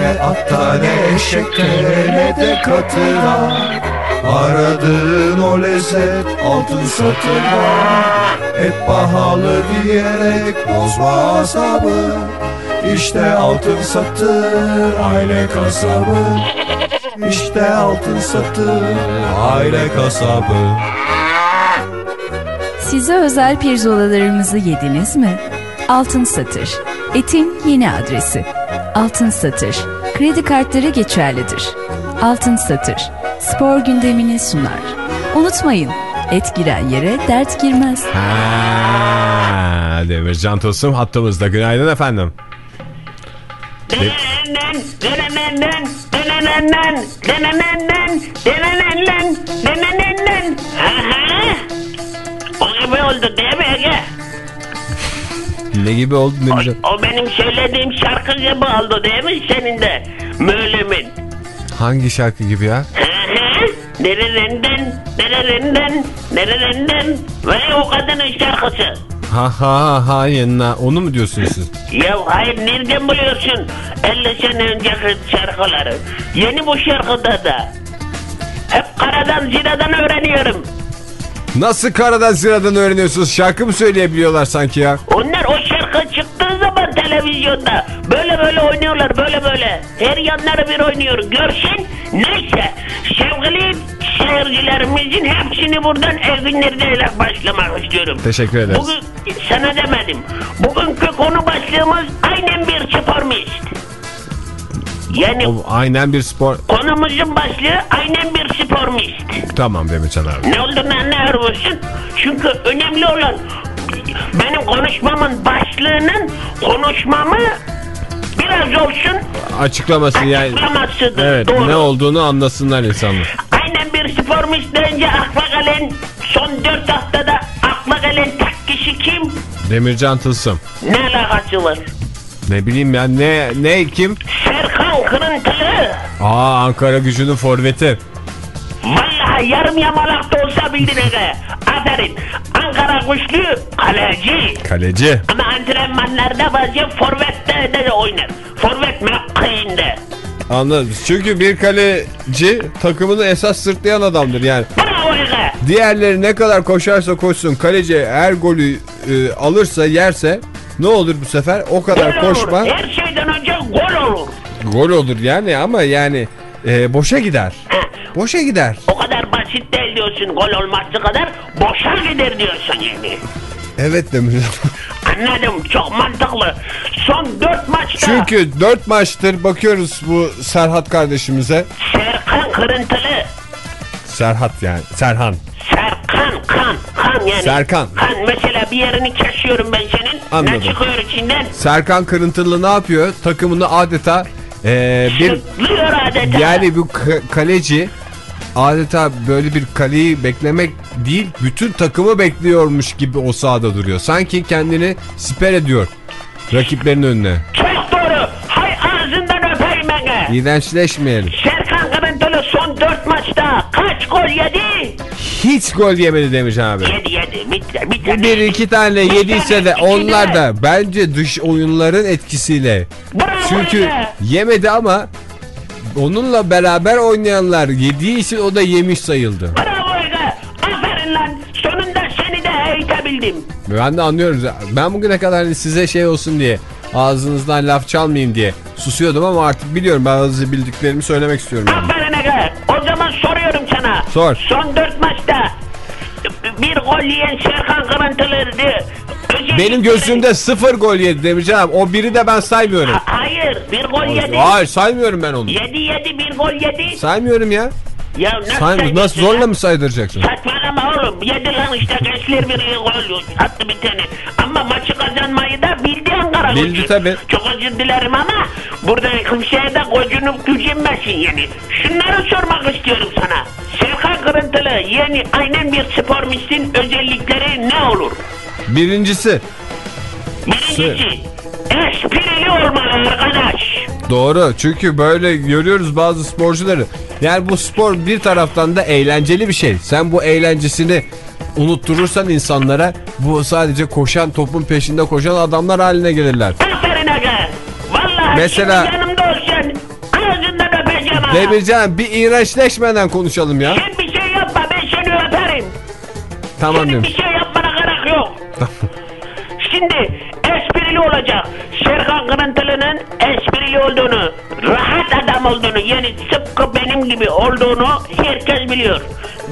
Ne atta ne eşekte ne de katına. Aradığın o lezzet altın satına. Et pahalı diyerek bozma asabı. İşte altın satır aile kasabı. İşte altın satır aile kasabı. Size özel pirzolalarımızı yediniz mi? Altın Satır. Etin yeni adresi. Altın Satır. Kredi kartları geçerlidir. Altın Satır. Spor gündemini sunar. Unutmayın, et giren yere dert girmez. Ha, Demircan Tosun hattımızda. Günaydın efendim. Aha. O gibi oldu değil mi Ege? Ne gibi oldu Demircan? O, o benim söylediğim şarkı gibi oldu değil mi senin de? Mülemin. Hangi şarkı gibi ya? Dererenden, dererenden, dererenden. Ve o kadının şarkısı. Ha ha ha yenna. Onu mu diyorsunuz siz? Ya hayır nereden buluyorsun 50 sene önceki şarkıları? Yeni bu şarkıda da. Hep karadan ziradan öğreniyorum. Nasıl karadan sıradan öğreniyorsunuz? Şarkı mı söyleyebiliyorlar sanki ya? Onlar o şarkı çıktığı zaman televizyonda böyle böyle oynuyorlar böyle böyle. Her yanları bir oynuyor. Görsün neyse. Sevgili seyircilerimizin hepsini buradan evginlerdeyle başlamak istiyorum. Teşekkür ederiz. Bugün sana demedim. Bugünkü konu başlığımız aynen bir spormist. Yani O, aynen bir spor. konumuzun başlığı aynen bir spormist. Tamam Demircan abi. Ne olduğunu anlıyor musun? Çünkü önemli olan benim konuşmamın başlığının konuşmamı biraz olsun Açıklaması yani. Evet Doğru. ne olduğunu anlasınlar insanlar. Spormuş deyince akla gelen son 4 haftada akla gelen tek kişi kim? Demircan Tılsım. Ne alakası var? Ne bileyim ya ne ne kim? Serkan Kırıntılı. Aa Ankara gücünün forveti. Vallahi yarım yamalak da olsa bildin Ege. Aferin. Ankara güçlü kaleci. Kaleci. Ama antrenmanlarda bazen forvette de oynar. Forvet mevkiinde. Anladım. Çünkü bir kaleci takımını esas sırtlayan adamdır yani. Diğerleri ne kadar koşarsa koşsun kaleci her golü e, alırsa yerse ne olur bu sefer? O kadar Gol koşma olur. Her şeyden önce gol olur. gol olur yani ama yani e, boşa gider. Heh. Boşa gider. O kadar basit değil diyorsun gol olması kadar boşa gider diyorsun yani. Evet Demircan. Anladım çok mantıklı. Son 4 maçta Çünkü 4 maçtır bakıyoruz bu Serhat kardeşimize. Serkan Kırıntılı Serhat yani. Serhan. Serkan kan kan yani. Serkan. Kan mesela bir yerini kesiyorum ben senin. Anladım. Ne çıkıyor içinden? Serkan Kırıntılı ne yapıyor? Takımını adeta e, bir adeta. yani bu ka- kaleci adeta böyle bir kaleyi beklemek değil bütün takımı bekliyormuş gibi o sahada duruyor. Sanki kendini siper ediyor rakiplerin önüne. Çok doğru. Hay ağzından öpeyim ben. İğrençleşmeyelim. Serkan Kırıntılı son 4 maçta kaç gol yedi? Hiç gol yemedi demiş abi. Yedi yedi. Bir, bir tane. Bir iki tane yediyse de onlar da bence dış oyunların etkisiyle. Bravo Çünkü Ege. yemedi ama onunla beraber oynayanlar yediği için o da yemiş sayıldı. Bravo eğitebildim. Ben de anlıyorum. Ben bugüne kadar hani size şey olsun diye ağzınızdan laf çalmayayım diye susuyordum ama artık biliyorum bazı bildiklerimi söylemek istiyorum. Yani. Aferin Ege. O zaman soruyorum sana. Sor. Son 4 maçta bir gol yiyen Serkan Kırıntılı'ydı. Benim gözümde sıfır gol yedi Demircan abi. O biri de ben saymıyorum. Ha- Hayır bir gol yedi. Hayır saymıyorum ben onu. Yedi yedi bir gol yedi. Saymıyorum ya. Ya nasıl, sayıyorsun nasıl ya? zorla mı saydıracaksın? Saçmalama oğlum. Yedi lan işte gençler bir gol attı bir tane. Ama maçı kazanmayı da bildi Ankara Bildi gücü. tabii. Çok özür dilerim ama burada kimseye de gözünü gücenmesin yani. Şunları sormak istiyorum sana. Serkan Kırıntılı yeni aynen bir spor misin özellikleri ne olur? Birincisi Birincisi esprili olmalı arkadaş. Doğru çünkü böyle görüyoruz bazı sporcuları. Yani bu spor bir taraftan da eğlenceli bir şey. Sen bu eğlencesini unutturursan insanlara bu sadece koşan topun peşinde koşan adamlar haline gelirler. Aferin aga. Vallahi Mesela- yanımda olsan ağzından öpeceğim ha. Demircan bir iğrençleşmeden konuşalım ya. Sen bir şey yapma ben seni öperim. Tamam Senin diyorum. bir şey yapmana gerek yok. Şimdi olacak. Serkan Kırıntılı'nın esprili olduğunu, rahat adam olduğunu, yani tıpkı benim gibi olduğunu herkes biliyor.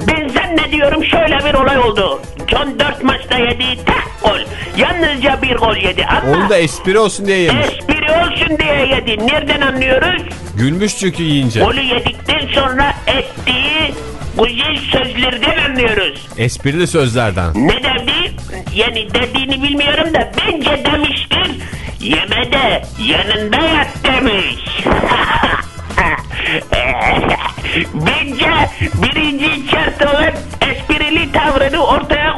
Ben zannediyorum şöyle bir olay oldu. Son dört maçta yediği tek gol. Yalnızca bir gol yedi ama Onu da espri olsun diye yemiş. espri olsun diye yedi. Nereden anlıyoruz? Gülmüş çünkü yiyince. Golü yedikten sonra ettiği güzel sözlerden anlıyoruz. Esprili sözlerden. Ne dedi? Yani dediğini bilmiyorum da bence demiştir. Yemede yanında yat demiş. bence birinci şart olan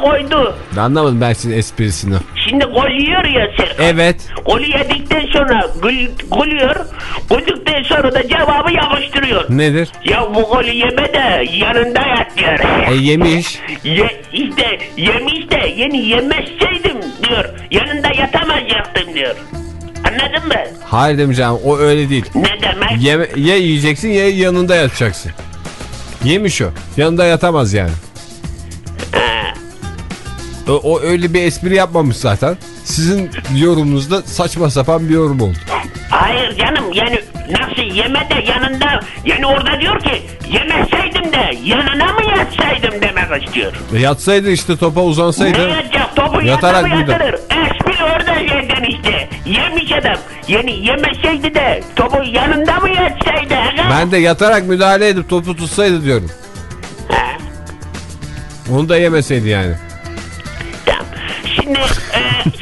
koydu. Anlamadım ben sizin esprisini. Şimdi gol yiyor ya Serkan. Evet. Golü yedikten sonra gül, gülüyor. Güldükten sonra da cevabı yapıştırıyor. Nedir? Ya bu golü yeme de yanında yat diyor. E yemiş. Ye, işte yemiş de yeni yemezseydim diyor. Yanında yatamayacaktım diyor. Anladın mı? Hayır demeyeceğim o öyle değil. Ne demek? Ye, ye yiyeceksin ye yanında yatacaksın. Yemiş o. Yanında yatamaz yani. O öyle bir espri yapmamış zaten. Sizin yorumunuzda saçma sapan bir yorum oldu. Hayır canım yani nasıl yeme de yanında yani orada diyor ki yemeseydim de yanına mı yatsaydım demek istiyor. E yatsaydı işte topa Ne uzansaydı. yatacak topu Yatarak mı yatılır? Espri orada yerden işte. Yemiş adam. Yani yemeseydi de topu yanında mı yatsaydı? aga? Ben de yatarak müdahale edip topu tutsaydı diyorum. Ha, Onu da yemeseydi yani. Şimdi e,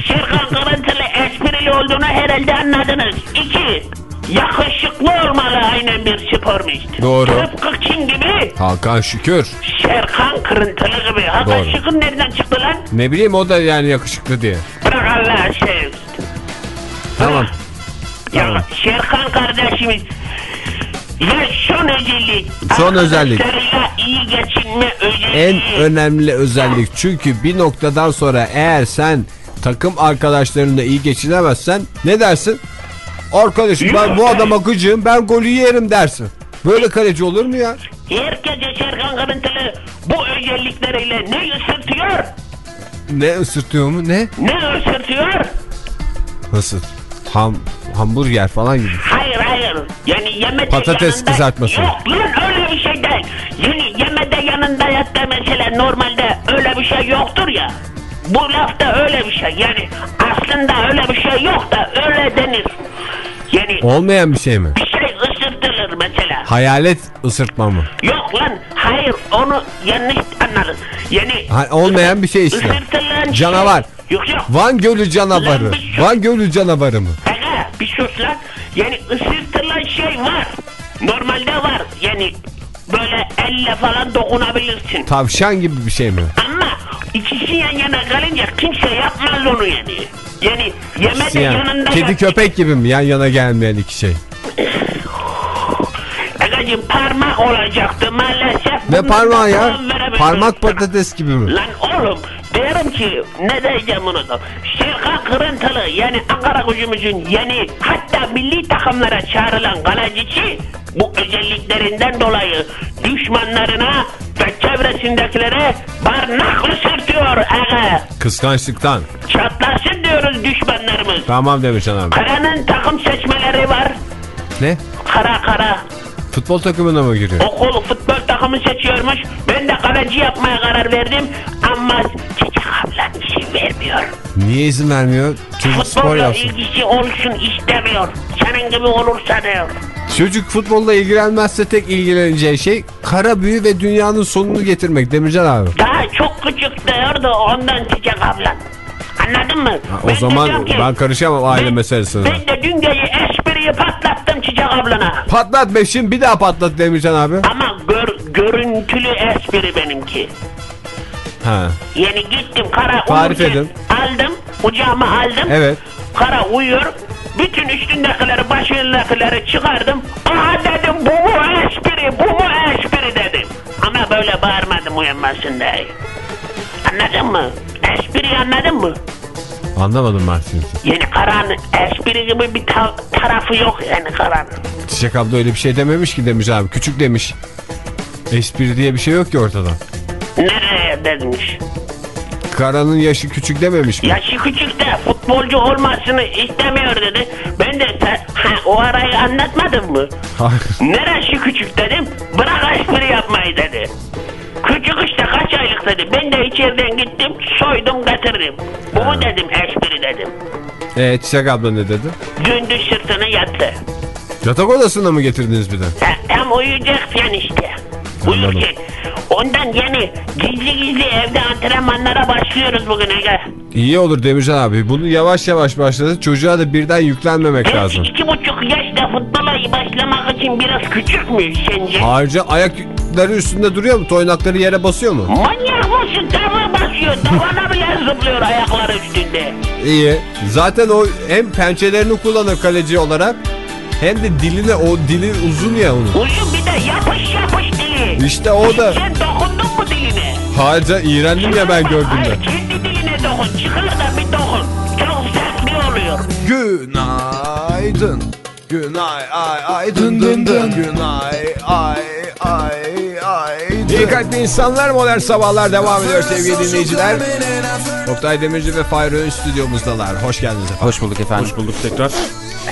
Serkan Kırıntılı esprili olduğunu herhalde anladınız. İki, yakışıklı olmalı aynen bir spormist. Doğru. Tıpkı Çin gibi Hakan Şükür. Serkan Kırıntılı gibi. Hakan Doğru. Şık'ın nereden çıktı lan? Ne bileyim o da yani yakışıklı diye. Bırak Allah'a sevsin. Tamam. Ya Tamam. Şerkan kardeşimiz ya son özellik. Son özellik. İyi geçinme özelliği. En önemli özellik çünkü bir noktadan sonra eğer sen takım arkadaşlarınla iyi geçinemezsen ne dersin? Arkadaşım ben bu adama gıcığım ben golü yerim dersin. Böyle kaleci olur mu ya? Her gece Şerkan Kırıntılı bu özellikleriyle ne ısırtıyor? Ne ısırtıyor mu ne? Ne ısırtıyor? Nasıl? Ham, hamburger falan gibi. Hayır hayır. Yani yemede Patates yanında... kızartması. Yok lan öyle bir şey değil. Yani yemede yanında yattı mesela normalde öyle bir şey yoktur ya. Bu lafta öyle bir şey. Yani aslında öyle bir şey yok da öyle denir. Yani Olmayan bir şey mi? bir şey ısırtılır mesela. Hayalet ısırtma mı? Yok lan hayır onu yanlış anladın. Yani Ha, olmayan bir şey işte. ısırtılan Canavar. Şey, yok yok. Van Gölü canavarı. Lan şey- Van Gölü canavarı mı? Aga bir sus lan. Yani ısırtılan şey var. Normalde var. Yani böyle elle falan dokunabilirsin. Tavşan gibi bir şey mi? Ama ikisi yan yana kalınca kimse yapmaz onu yani. Yani yeme de Yani, yanında kedi köpek gibi mi? Yan yana gelmeyen iki şey. Agacım parmak olacaktı maalesef. Ne parmağı ya? Parmak patates gibi mi? Lan oğlum diyorum ki ne diyeceğim onu da. Şerkan Kırıntılı yani Ankara gücümüzün yeni hatta milli takımlara çağrılan kalecisi bu özelliklerinden dolayı düşmanlarına ve çevresindekilere barnak ısırtıyor aga. Kıskançlıktan. Çatlasın diyoruz düşmanlarımız. Tamam Demircan abi. Kara'nın takım seçmeleri var. Ne? Kara kara. Futbol takımına mı giriyor? Okul futbol takımı seçiyormuş. Ben de kaleci yapmaya karar verdim. Ama Çiçek ablan izin vermiyor. Niye izin vermiyor? Çocuk spor Futbolla yapsın. ilgisi olsun istemiyor. Senin gibi olursa diyor. Çocuk futbolla ilgilenmezse tek ilgileneceği şey kara büyü ve dünyanın sonunu getirmek Demircan abi. Daha çok küçük diyor da ondan Çiçek ablan. Anladın mı? o Ben zaman ki, ben karışamam aile ben- meselesine. Ben de dün gece espriyi patlattım Çiçek ablana. Patlat be şimdi bir daha patlat Demircan abi. Ama gör, görüntülü espri benimki. Ha. Yani gittim kara Tarif edin. Aldım kucağıma aldım. Evet. Kara uyuyor. Bütün üstündekileri başındakileri çıkardım. Aha dedim bu mu espri bu mu espri dedim. Ama böyle bağırmadım uyanmasın diye. Anladın mı? Espriyi anladın mı? Anlamadım ben sizi. Yani karanın espri gibi bir ta- tarafı yok yani karanın. Çiçek abla öyle bir şey dememiş ki Demircan abi. Küçük demiş. Espri diye bir şey yok ki ortada. Nereye demiş. Karanın yaşı küçük dememiş mi? Yaşı küçük de futbolcu olmasını istemiyor dedi. Ben de ha, o arayı anlatmadım mı? Hayır. Neresi küçük dedim. Bırak espri yapmayı dedi. İşte kaç aylık dedi. Ben de içeriden gittim soydum getirdim. Bu mu dedim espri dedim. Ee, Çiçek abla ne dedi? Döndü sırtına yattı. Yatak odasına mı getirdiniz bir de? Ha, hem uyuyacaksın işte. Anladım. Uyurken. Ondan yani gizli gizli evde antrenmanlara başlıyoruz bugün Ege. İyi olur Demircan abi. Bunu yavaş yavaş başladı. Çocuğa da birden yüklenmemek Ben lazım. iki buçuk yaşta futbola başlamak için biraz küçük mü sence? Ayrıca ayakları üstünde duruyor mu? Toynakları yere basıyor mu? Manyak mısın? Tava basıyor. Tavana bile zıplıyor ayakları üstünde. İyi. Zaten o hem pençelerini kullanır kaleci olarak Hem de diline o dili uzun ya onun. Uzun bir de yapış yapış dili. İşte o da Sen dokundun mu diline? harca iğrendim ya ben gördüğümde. Kendi diline dokun. Çıkır da bir dokun. Çok zevkli oluyor. Günaydın. Günay ay ay dın dın dın. Günay ay ay ay İyi kalpli insanlar modern sabahlar devam ediyor sevgili dinleyiciler. Oktay Demirci ve Fahir Öğün stüdyomuzdalar. Hoş geldiniz efendim. Hoş bulduk efendim. Hoş bulduk tekrar.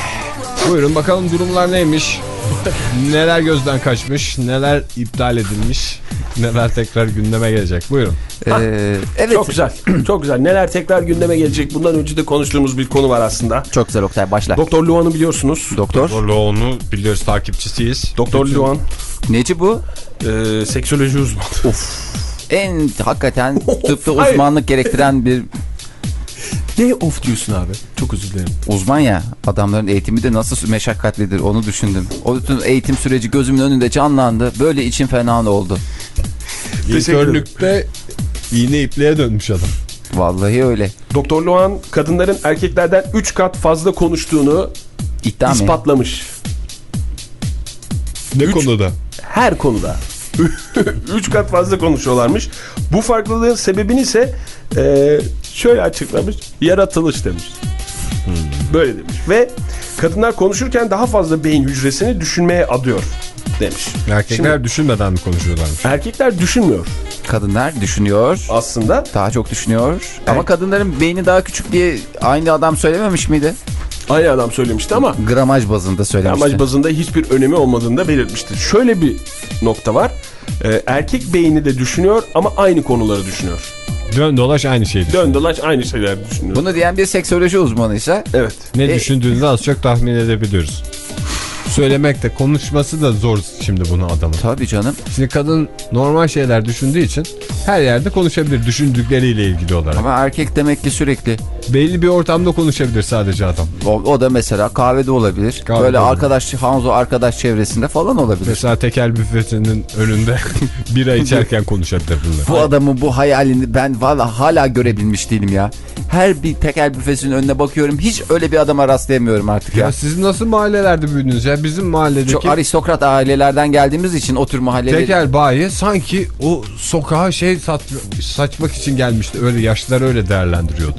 Buyurun bakalım durumlar neymiş? neler gözden kaçmış, neler iptal edilmiş, neler tekrar gündeme gelecek. Buyurun. Ee, evet. Çok güzel. Çok güzel. Neler tekrar gündeme gelecek. Bundan önce de konuştuğumuz bir konu var aslında. Çok güzel Oktay başla. Doktor Luan'ı biliyorsunuz. Doktor. onu biliyoruz takipçisiyiz. Doktor Luan Neci bu? e, seksoloji uzmanı. En hakikaten tıpta uzmanlık gerektiren bir Of diyorsun abi? Çok özür dilerim. uzman ya. Adamların eğitimi de nasıl meşakkatlidir onu düşündüm. O bütün eğitim süreci gözümün önünde canlandı. Böyle için fena oldu. İnternlükte iğne ipliğe dönmüş adam. Vallahi öyle. Doktor Luan kadınların erkeklerden 3 kat fazla konuştuğunu İddia mı? ispatlamış. Ne Üç- konuda? Her konuda. 3 kat fazla konuşuyorlarmış. Bu farklılığın sebebini ise e, şöyle açıklamış. Yaratılış demiş. Böyle demiş. Ve kadınlar konuşurken daha fazla beyin hücresini düşünmeye adıyor demiş. Erkekler Şimdi- düşünmeden mi konuşuyorlarmış? Erkekler düşünmüyor Kadınlar düşünüyor. aslında. Daha çok düşünüyor. Ama kadınların beyni daha küçük diye aynı adam söylememiş miydi? Aynı adam söylemişti ama Gramaj bazında söylemişti. amacı bazında hiçbir önemi olmadığını da belirtmiştir. Şöyle bir nokta var. E, erkek beyni de düşünüyor ama aynı konuları düşünüyor. Dön dolaş aynı şeydi. Dön dolaş aynı şeyler düşünüyor. Bunu diyen bir seksoloji uzmanıysa Evet. Ne E- düşündüğünü az çok tahmin edebiliyoruz. Söylemek de konuşması da zor şimdi bunu adamın. tabii canım. Şimdi kadın normal şeyler düşündüğü için her yerde konuşabilir düşündükleriyle ilgili olarak. Ama erkek demek ki sürekli Belli bir ortamda konuşabilir sadece adam. o, o da mesela kahvede olabilir. Kahvede Böyle olabilir. arkadaş Hanzo arkadaş çevresinde falan olabilir. Mesela tekel büfetinin önünde bira içerken konuşabilir bunlar. Bu adamın bu hayalini ben valla hala görebilmiş değilim ya. Her bir tekel büfesinin önüne bakıyorum. Hiç öyle bir adama rastlayamıyorum artık ya. Ya siz nasıl mahallelerde büyüdünüz ya? Bizim mahalledeki Çok aristokrat ailelerden geldiğimiz için o tür mahalleleri... tekel bayi sanki o sokağa şey sat, saçmak için gelmişti. Öyle yaşlılar öyle değerlendiriyordu.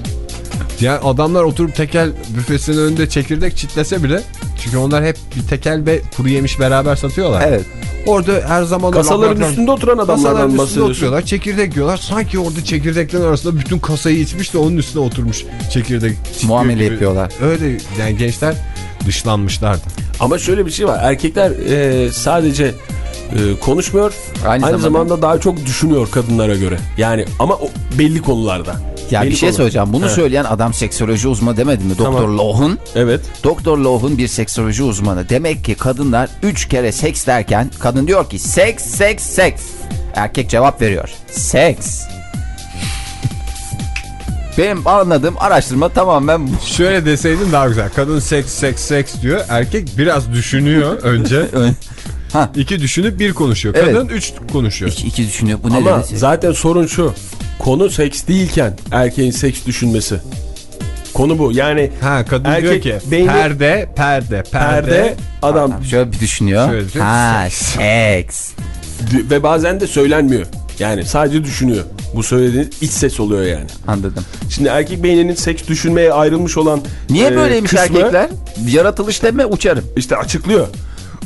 Yani adamlar oturup tekel büfesinin önünde çekirdek çitlese bile çünkü onlar hep bir tekel ve kuru yemiş beraber satıyorlar. Evet. Orada her zaman Kasaların laflar- üstünde oturan Kasaların adamlardan üstünde bahsediyorsun. oturuyorlar. Çekirdek yiyorlar. Sanki orada çekirdeklerin arasında bütün kasayı içmiş de onun üstüne oturmuş çekirdek. Muamele gibi. yapıyorlar. Öyle yani gençler dışlanmışlardı. Ama şöyle bir şey var. Erkekler e, sadece e, konuşmuyor. Aynı Aynı, zamanda- zamanda... daha çok düşünüyor kadınlara göre. Yani ama o belli konularda. Ya Belli bir şey konu. söyleyeceğim. Bunu Evet. söyleyen adam seksoloji uzmanı demedi mi? Doktor Tamam. Lohun. Evet. Doktor Lohun bir seksoloji uzmanı. Demek ki kadınlar 3 kere seks derken kadın diyor ki seks seks seks. Erkek cevap veriyor. Seks. Benim anladığım araştırma tamamen bu. Şöyle deseydin daha güzel. Kadın seks seks seks diyor. Erkek biraz düşünüyor önce. Ha. İki düşünüp bir konuşuyor. Evet. Kadın üç konuşuyor. İki, iki düşünüyor. Bu ne Ama dedi? zaten sorun şu. Konu seks değilken erkeğin seks düşünmesi. Konu bu. Yani Ha kadın Erkek diyor ki beyni- perde, perde, perde, perde adam Şöyle bir düşünüyor. Şöyle bir- ha seks. ve bazen de söylenmiyor. Yani sadece düşünüyor. Bu söylediğiniz iç ses oluyor yani. Anladım. Şimdi erkek beyninin seks düşünmeye ayrılmış olan Niye e, böyleymiş kısmı erkekler? Yaratılış deme uçarım. işte açıklıyor.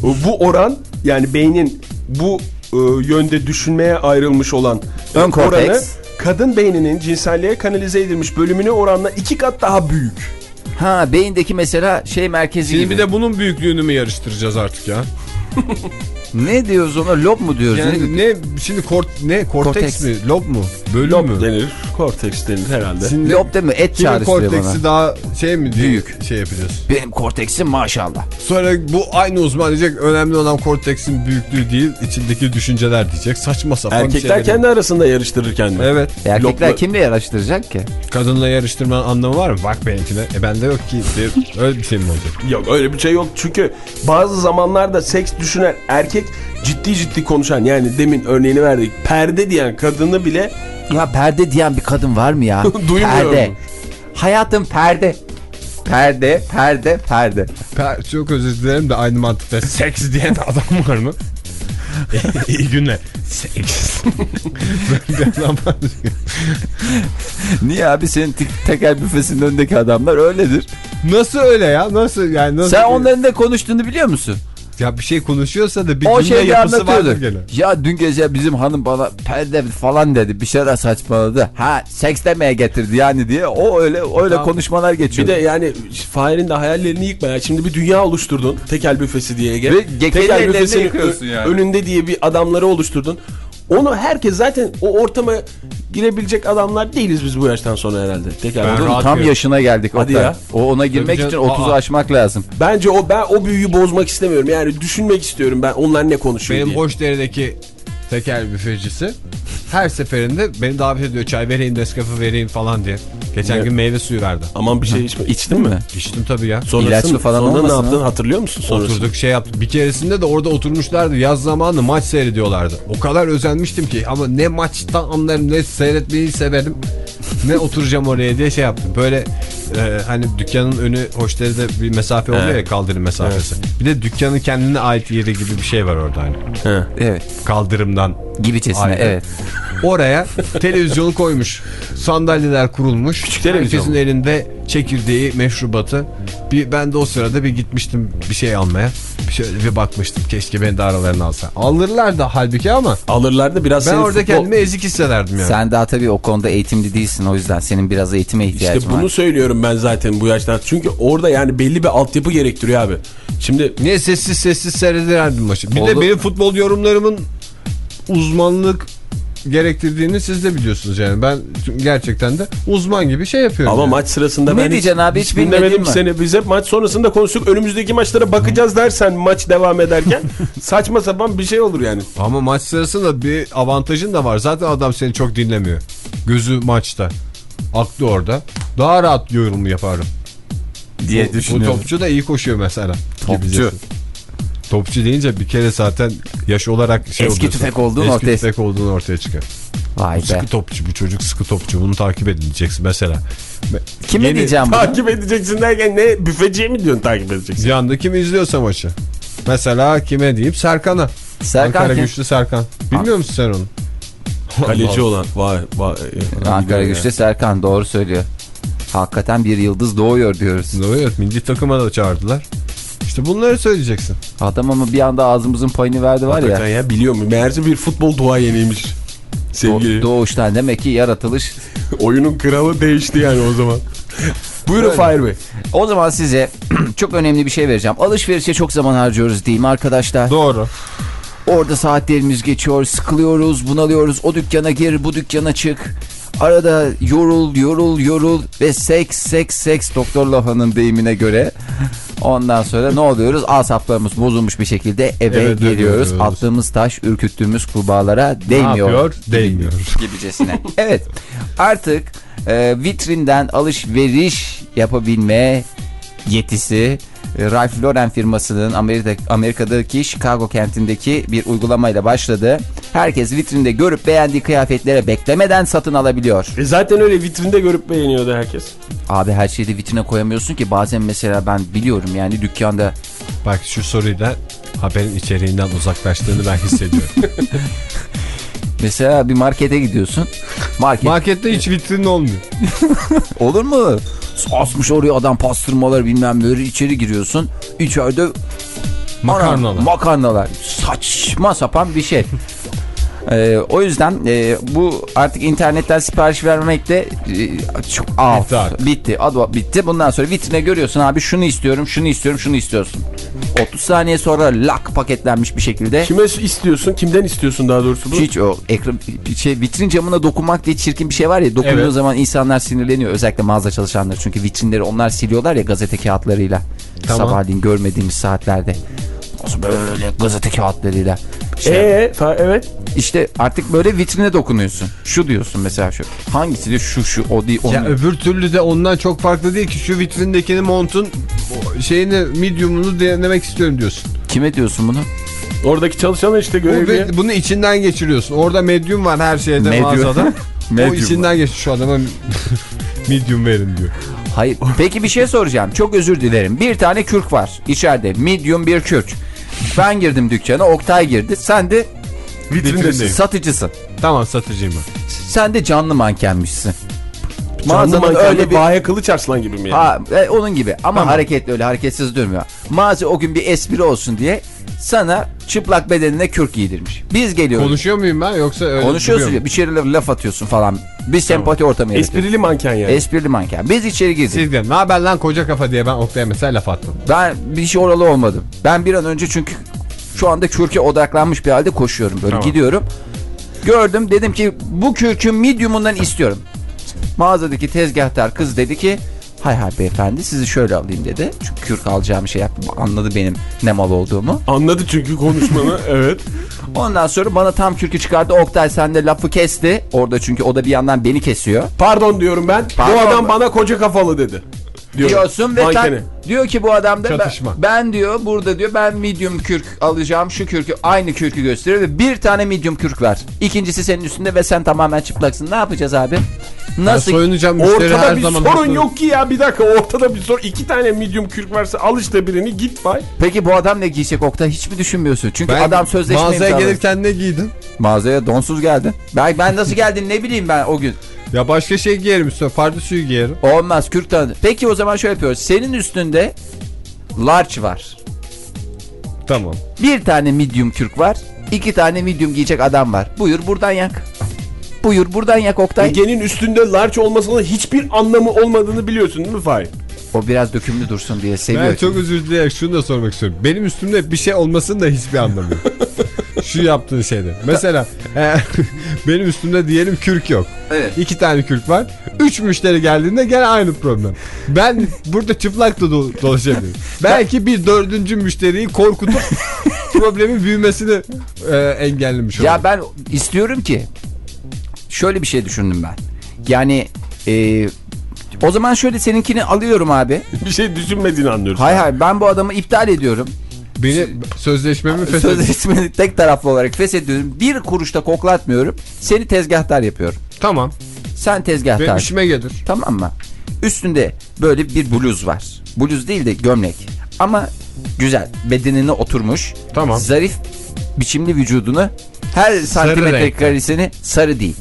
Bu oran yani beynin bu e, yönde düşünmeye ayrılmış olan e, Ön korteks. oranı kadın beyninin cinselliğe kanalize edilmiş bölümüne oranla iki kat daha büyük. Ha beyindeki mesela şey merkezi Şimdi gibi. bir de bunun büyüklüğünü mü yarıştıracağız artık ya? Ne diyoruz ona? Lob mu diyoruz? Ne- Yani ne şimdi kort ne korteks, Korteks. mi? Lob mu? Bölüm Lob mü? denir, korteks denir herhalde. Şimdi Lob değil mi? Et çağrıştırıyor korteksi bana. daha şey mi diye Büyük. şey yapacağız. Benim korteksim maşallah. Sonra bu aynı uzman diyecek önemli olan korteksin büyüklüğü değil içindeki düşünceler diyecek. Saçma sapan Erkekler şeyler. kendi arasında yarıştırır kendini. Evet. E, Erkekler Lobla- kimle yarıştıracak ki? Kadınla yarıştırmanın anlamı var mı? Bak benimkine. E bende yok ki. Öyle bir şey mi olacak? Yok öyle bir şey yok çünkü bazı zamanlarda seks düşünen erkek ciddi ciddi konuşan yani demin örneğini verdik perde diyen kadını bile Ya perde diyen bir kadın var mı ya? Duymuyorum. Perde. Hayatım perde. Perde, perde, perde. Per- Çok özür dilerim de aynı mantıkta seks diyen adam var mı? İyi günler. Seks. Niye abi senin te- tekel büfesinin önündeki adamlar öyledir. Nasıl öyle ya? Nasıl yani nasıl? Sen onların ne konuştuğunu biliyor musun? Ya bir şey konuşuyorsa da bir o cümle yapısı vardır gene. Ya dün gece bizim hanım bana perde falan dedi. Bir şeyler saçmaladı. Ha seks demeye getirdi yani diye. O öyle öyle Tamam. konuşmalar geçiyor. Bir de yani Fahir'in de hayallerini yıkma ya. Şimdi bir dünya oluşturdun. Tekel büfesi diye Ege. Ve Tekel büfesinin yıkıyorsun yani. önünde diye bir adamları oluşturdun. Onu herkes zaten o ortama girebilecek adamlar değiliz biz bu yaştan sonra herhalde. Tekel Ben Tam diyorum. yaşına geldik. Hadi Oktay. ya. O ona girmek Tabii için canım. 30'u Aa. aşmak lazım. Bence o ben o büyüyü bozmak istemiyorum. Yani düşünmek istiyorum ben onlar ne konuşuyor Benim diye. Boşdere'deki tekel büfecisi her seferinde beni davet ediyor. Çay vereyim, Nescafe vereyim falan diye. Geçen gün meyve suyu verdi. Aman bir şey içme. İçtin mi? İçtim tabii ya. Sonrasında, falan sonra ne yaptın ha? hatırlıyor musun sonrasında? Oturduk şey yaptık. Bir keresinde de orada oturmuşlardı. Yaz zamanı maç seyrediyorlardı. O kadar özenmiştim ki ama ne maçtan anlarım ne seyretmeyi severim. ne oturacağım oraya diye şey yaptım. Böyle e, hani dükkanın önü hoşları bir mesafe oluyor Evet. ya kaldırım mesafesi. Bir de dükkanın kendine ait yeri gibi bir şey var orada hani. He. Evet. Kaldırımdan Gibicesine Aynen. evet. Oraya televizyonu koymuş. Sandalyeler kurulmuş. Küçük televizyon Herkesin mu? elinde çekirdeği, meşrubatı. Bir, ben de o sırada bir gitmiştim bir şey almaya. Bir şöyle bir bakmıştım. Keşke beni de aralarına alsa. Alırlar da halbuki ama Alırlar da biraz ben orada futbol- kendimi ezik hissederdim yani. Sen daha tabii o konuda eğitimli değilsin o yüzden senin biraz eğitime ihtiyacın İşte bunu var. söylüyorum ben zaten bu yaştan. Çünkü orada yani belli bir altyapı gerektiriyor abi. Şimdi Niye sessiz sessiz seyrederdim maçı. Bir de Oldu. benim futbol yorumlarımın uzmanlık gerektirdiğini siz de biliyorsunuz yani. Ben gerçekten de uzman gibi şey yapıyorum. ama yani. maç sırasında Ne ben diyeceksin abi, hiç dinlemedim mi? seni. Biz hep maç sonrasında konuştuk. Önümüzdeki maçlara bakacağız dersen maç devam ederken saçma sapan bir şey olur yani. Ama maç sırasında bir avantajın da var. Zaten adam seni çok dinlemiyor. Gözü maçta. Aklı orada. Daha rahat yorum yaparım. diye Bu- Bu düşünüyorum. topçu da iyi koşuyor mesela. Topçu. Topçu deyince bir kere zaten yaş olarak şey Eski oluyorsun. tüfek olduğun Eski ortaya- tüfek olduğun ortaya çıkar. Vay be. Sıkı topçu bu çocuk sıkı topçu bunu takip edin diyeceksin mesela. Kime Yeni- diyeceğim bunu? Takip edeceksin derken ne büfeciye mi diyorsun takip edeceksin? Yanda kim izliyorsa maçı. Mesela kime diyeyim Serkan'a. Serkan Ankara kim? güçlü Serkan. Bilmiyor musun sen onu? Kaleci olan. Vay vay. Ankara güçlü Serkan doğru söylüyor. Hakikaten bir yıldız doğuyor diyoruz. Evet milli takıma da çağırdılar. İşte bunları söyleyeceksin. Adam ama bir anda ağzımızın payını verdi var Hakikaten ya. ya biliyor mu? Meğerse bir futbol duayeniymiş. Sevgili. Do- doğuştan demek ki yaratılış. Oyunun kralı değişti yani o zaman. Buyurun. Fahir Bey. O zaman size çok önemli bir şey vereceğim. Alışverişe çok zaman harcıyoruz değil mi arkadaşlar? Doğru. Orada saatlerimiz geçiyor, sıkılıyoruz, bunalıyoruz. O dükkana gir, bu dükkana çık. Arada yorul, yorul, yorul ve seks, seks, seks Doktor Loha'nın deyimine göre. Ondan sonra ne oluyoruz? Asaplarımız bozulmuş bir şekilde eve Eve geliyoruz. Attığımız taş ürküttüğümüz kurbağalara Ne değmiyor. yapıyor? Değmiyor. Gibicesine. evet artık e, vitrinden alışveriş yapabilme yetisi e, Ralph Lauren firmasının Amerika, Amerika'daki Chicago kentindeki bir uygulamayla başladı. Herkes vitrinde görüp beğendiği kıyafetlere beklemeden satın alabiliyor. E zaten öyle vitrinde görüp beğeniyordu herkes. Abi her şeyi de vitrine koyamıyorsun ki bazen mesela ben biliyorum yani dükkanda Bak şu soruyla haberin içeriğinden uzaklaştığını ben hissediyorum. mesela bir markete gidiyorsun. Market Markette hiç vitrin olmuyor. Olur mu? Asmış oraya adam pastırmalar bilmem neleri içeri giriyorsun. İçeride Makarnalar. Ana, makarnalar. Saçma sapan bir şey. Ee, o yüzden e, bu artık internetten sipariş vermek de e, çok av. Bitti. Adı bitti. Bundan sonra vitrine görüyorsun abi şunu istiyorum, şunu istiyorum, şunu istiyorsun. 30 saniye sonra lak paketlenmiş bir şekilde. Kime istiyorsun? Kimden istiyorsun daha doğrusu bu? Hiç o ekran şey vitrin camına dokunmak diye çirkin bir şey var ya dokunduğu Evet. zaman insanlar sinirleniyor özellikle mağaza çalışanları çünkü vitrinleri onlar siliyorlar ya gazete kağıtlarıyla Tamam. sabahleyin görmediğimiz saatlerde böyle gazete kağıtlarıyla şey. Ee, fa- evet. işte artık böyle vitrine dokunuyorsun şu diyorsun mesela şu hangisi diyor şu şu o değil Ya onu öbür türlü de ondan çok farklı değil ki şu vitrindekini montun o şeyini medium'unu denemek istiyorum diyorsun. kime diyorsun bunu Oradaki çalışanlar işte Bu, görevliye. ve bunu içinden geçiriyorsun. Orada medium var her şeyde Medium. mağazada. o Medium içinden geç şu adama medium verin diyor. Hayır. Peki bir şey soracağım. Çok özür dilerim. Bir tane kürk var içeride. Medium bir kürk. Ben girdim dükkana. Oktay girdi. Sen de Vitrindeyim. satıcısın. Tamam satıcıyım ben. Sen de canlı mankenmişsin. Canlı Mağazanın öyle bir... Bahe Kılıç Arslan gibi mi yani? Ha, e, onun gibi ama hareketli öyle hareketsiz durmuyor. Mağaza o gün bir espri olsun diye sana çıplak bedenine kürk giydirmiş. Biz geliyoruz. Konuşuyor muyum ben yoksa öyle Konuşuyorsun ya bir şeyler laf atıyorsun falan. Bir sempati ortamı yaratıyorsun. Esprili manken yani. Esprili manken. Biz içeri girdik. Siz de ne haber lan koca kafa diye ben Oktay'a mesela laf attım. Ben bir şey oralı olmadım. Ben bir an önce çünkü şu anda kürke odaklanmış bir halde koşuyorum. Böyle Tamam. gidiyorum. Gördüm dedim ki bu kürkün mediumundan istiyorum. Mağazadaki tezgahtar kız dedi ki hay hay beyefendi sizi şöyle alayım dedi. Çünkü kürk alacağım şey yaptı. Anladı benim ne mal olduğumu. Anladı çünkü konuşmanı. evet. Ondan sonra bana tam kürkü çıkardı. Oktay sen de lafı kesti. Orada çünkü o da bir yandan beni kesiyor. Pardon diyorum ben. Pardon. Bu adam bana koca kafalı dedi. Diyorum. diyorsun ve sen, diyor ki bu adam da ben, ben diyor burada diyor ben medium kürk alacağım şu kürkü aynı kürkü gösteriyor ve bir tane medium kürk var. İkincisi senin üstünde ve sen tamamen çıplaksın. Ne yapacağız abi? Ben Nasıl? soyunacağım müşteri her Ortada bir zaman. sorun haklı. yok ki ya bir dakika ortada bir sorun. iki tane medium kürk varsa al işte birini git bay. Peki bu adam ne giyecek Oktay? Hiç mi düşünmüyorsun? Çünkü Ben adam sözleşme Mağazaya imzaladı. gelirken ne giydin? Mağazaya donsuz geldin. Ben, ben nasıl geldin ne bileyim ben o gün. Ya başka şey giyerim üstüne. Pardesüyü giyerim. Olmaz kürk tanı. Peki o zaman şöyle yapıyoruz. Senin üstünde large var. Tamam. Bir tane medium kürk var. iki tane medium giyecek adam var. Buyur buradan yak. Buyur buradan yak Oktay. Ege'nin üstünde large olmasının hiçbir anlamı olmadığını biliyorsun değil mi Fahir? O biraz dökümlü dursun diye seviyor. Ben çok özür dileyerek şunu da sormak istiyorum. Benim üstümde bir şey olmasının da hiçbir anlamı yok. Şu yaptığın şeyde. Mesela e, benim üstümde diyelim kürk yok. Evet. İki tane kürk var. Üç müşteri geldiğinde gene aynı problem. Ben burada çıplak da do- dolaşabilirim. Belki bir dördüncü müşteriyi korkutup problemin büyümesini e, engellemiş olurum. Ya ben istiyorum ki şöyle bir şey düşündüm ben. Yani e, o zaman şöyle seninkini alıyorum abi. Bir şey düşünmediğini anlıyoruz. Hay hay ben bu adamı iptal ediyorum. Beni sözleşmemi feshediyor. Sözleşmeni tek taraflı olarak feshediyorum. Bir kuruşta koklatmıyorum. Seni tezgahtar yapıyorum. Tamam. Sen Benim tezgahtar. işime gelir. Tamam mı? Üstünde böyle bir bluz var. Bluz değil de gömlek. Ama güzel. Bedenine oturmuş. Tamam. Zarif biçimli vücudunu her santimetre karesini sarı değil.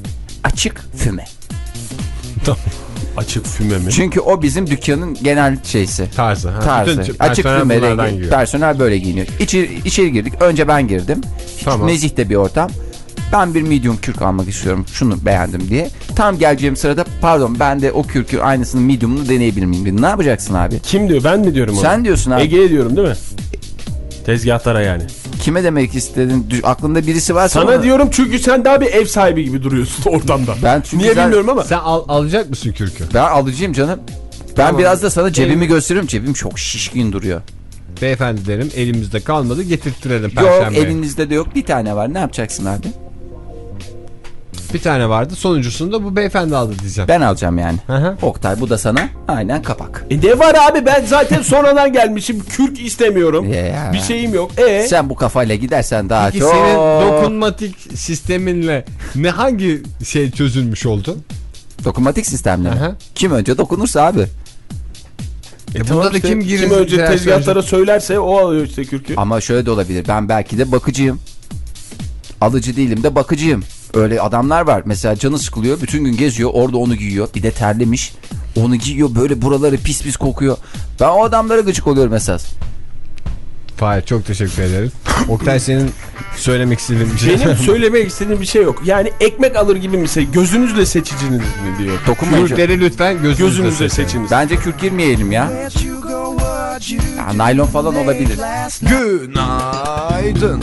Açık füme. Açık füme mi? Çünkü o bizim dükkanın genel şeysi. Tarzı. Ha. Tarzı. Bütün Açık füme rengi. Personel böyle giyiniyor. İçeri, içeri girdik. Önce ben girdim. Tamam. nezih de bir ortam. Ben bir medium kürk almak istiyorum. Şunu beğendim diye. Tam geleceğim sırada pardon ben de o kürkü aynısının medium'unu deneyebilir miyim? dedi. Ne yapacaksın abi? Kim diyor ben mi diyorum onu? Sen diyorsun abi. Ege'ye diyorum değil mi? Tezgahtara yani. Kime demek istedin? Aklında birisi varsa Sana ona- diyorum çünkü sen daha bir ev sahibi gibi duruyorsun ortamda. Ben çünkü Niye sen- bilmiyorum ama. Sen al- alacak mısın kürkü? Ben alıcıyım canım. Ben Tamam. biraz da sana cebimi gösteriyorum. Cebim çok şişkin duruyor. Beyefendi derim elimizde kalmadı getirttirelim Yok elinizde de yok. Bir tane var. Ne yapacaksın abi? Bir tane vardı sonuncusunu da bu beyefendi aldı diyeceğim. Ben alacağım yani. Hı hı. Oktay bu da sana. Aynen kapak. E ne var abi ben zaten sonradan gelmişim. Kürk istemiyorum. Ya. Bir şeyim yok. E Sen bu kafayla gidersen daha Peki çok... senin dokunmatik sisteminle ne hangi şey çözülmüş oldu? Dokunmatik sistemle mi? Aha. Kim önce dokunursa abi. E bunda da işte kim girir? Kim önce tezgahtara söylerse o alıyor işte kürkü. Ama şöyle de olabilir. Ben belki de bakıcıyım. Alıcı değilim de bakıcıyım. Öyle adamlar var. Mesela canı sıkılıyor. Bütün gün geziyor. Orada onu giyiyor. Bir de terlemiş. Onu giyiyor. Böyle buraları pis pis kokuyor. Ben o adamlara gıcık oluyorum esas. Fahir çok teşekkür ederiz. Oktay senin söylemek istediğin bir şey. Benim söylemek istediğim bir şey yok. Yani ekmek alır gibi mi şey? Gözünüzle seçiciniz mi diyor. Dokunmayın. Kürkleri lütfen gözünüzle, Gözünüzle seçin. seçiniz. Bence kürk girmeyelim ya. ya. Naylon falan olabilir. Günaydın.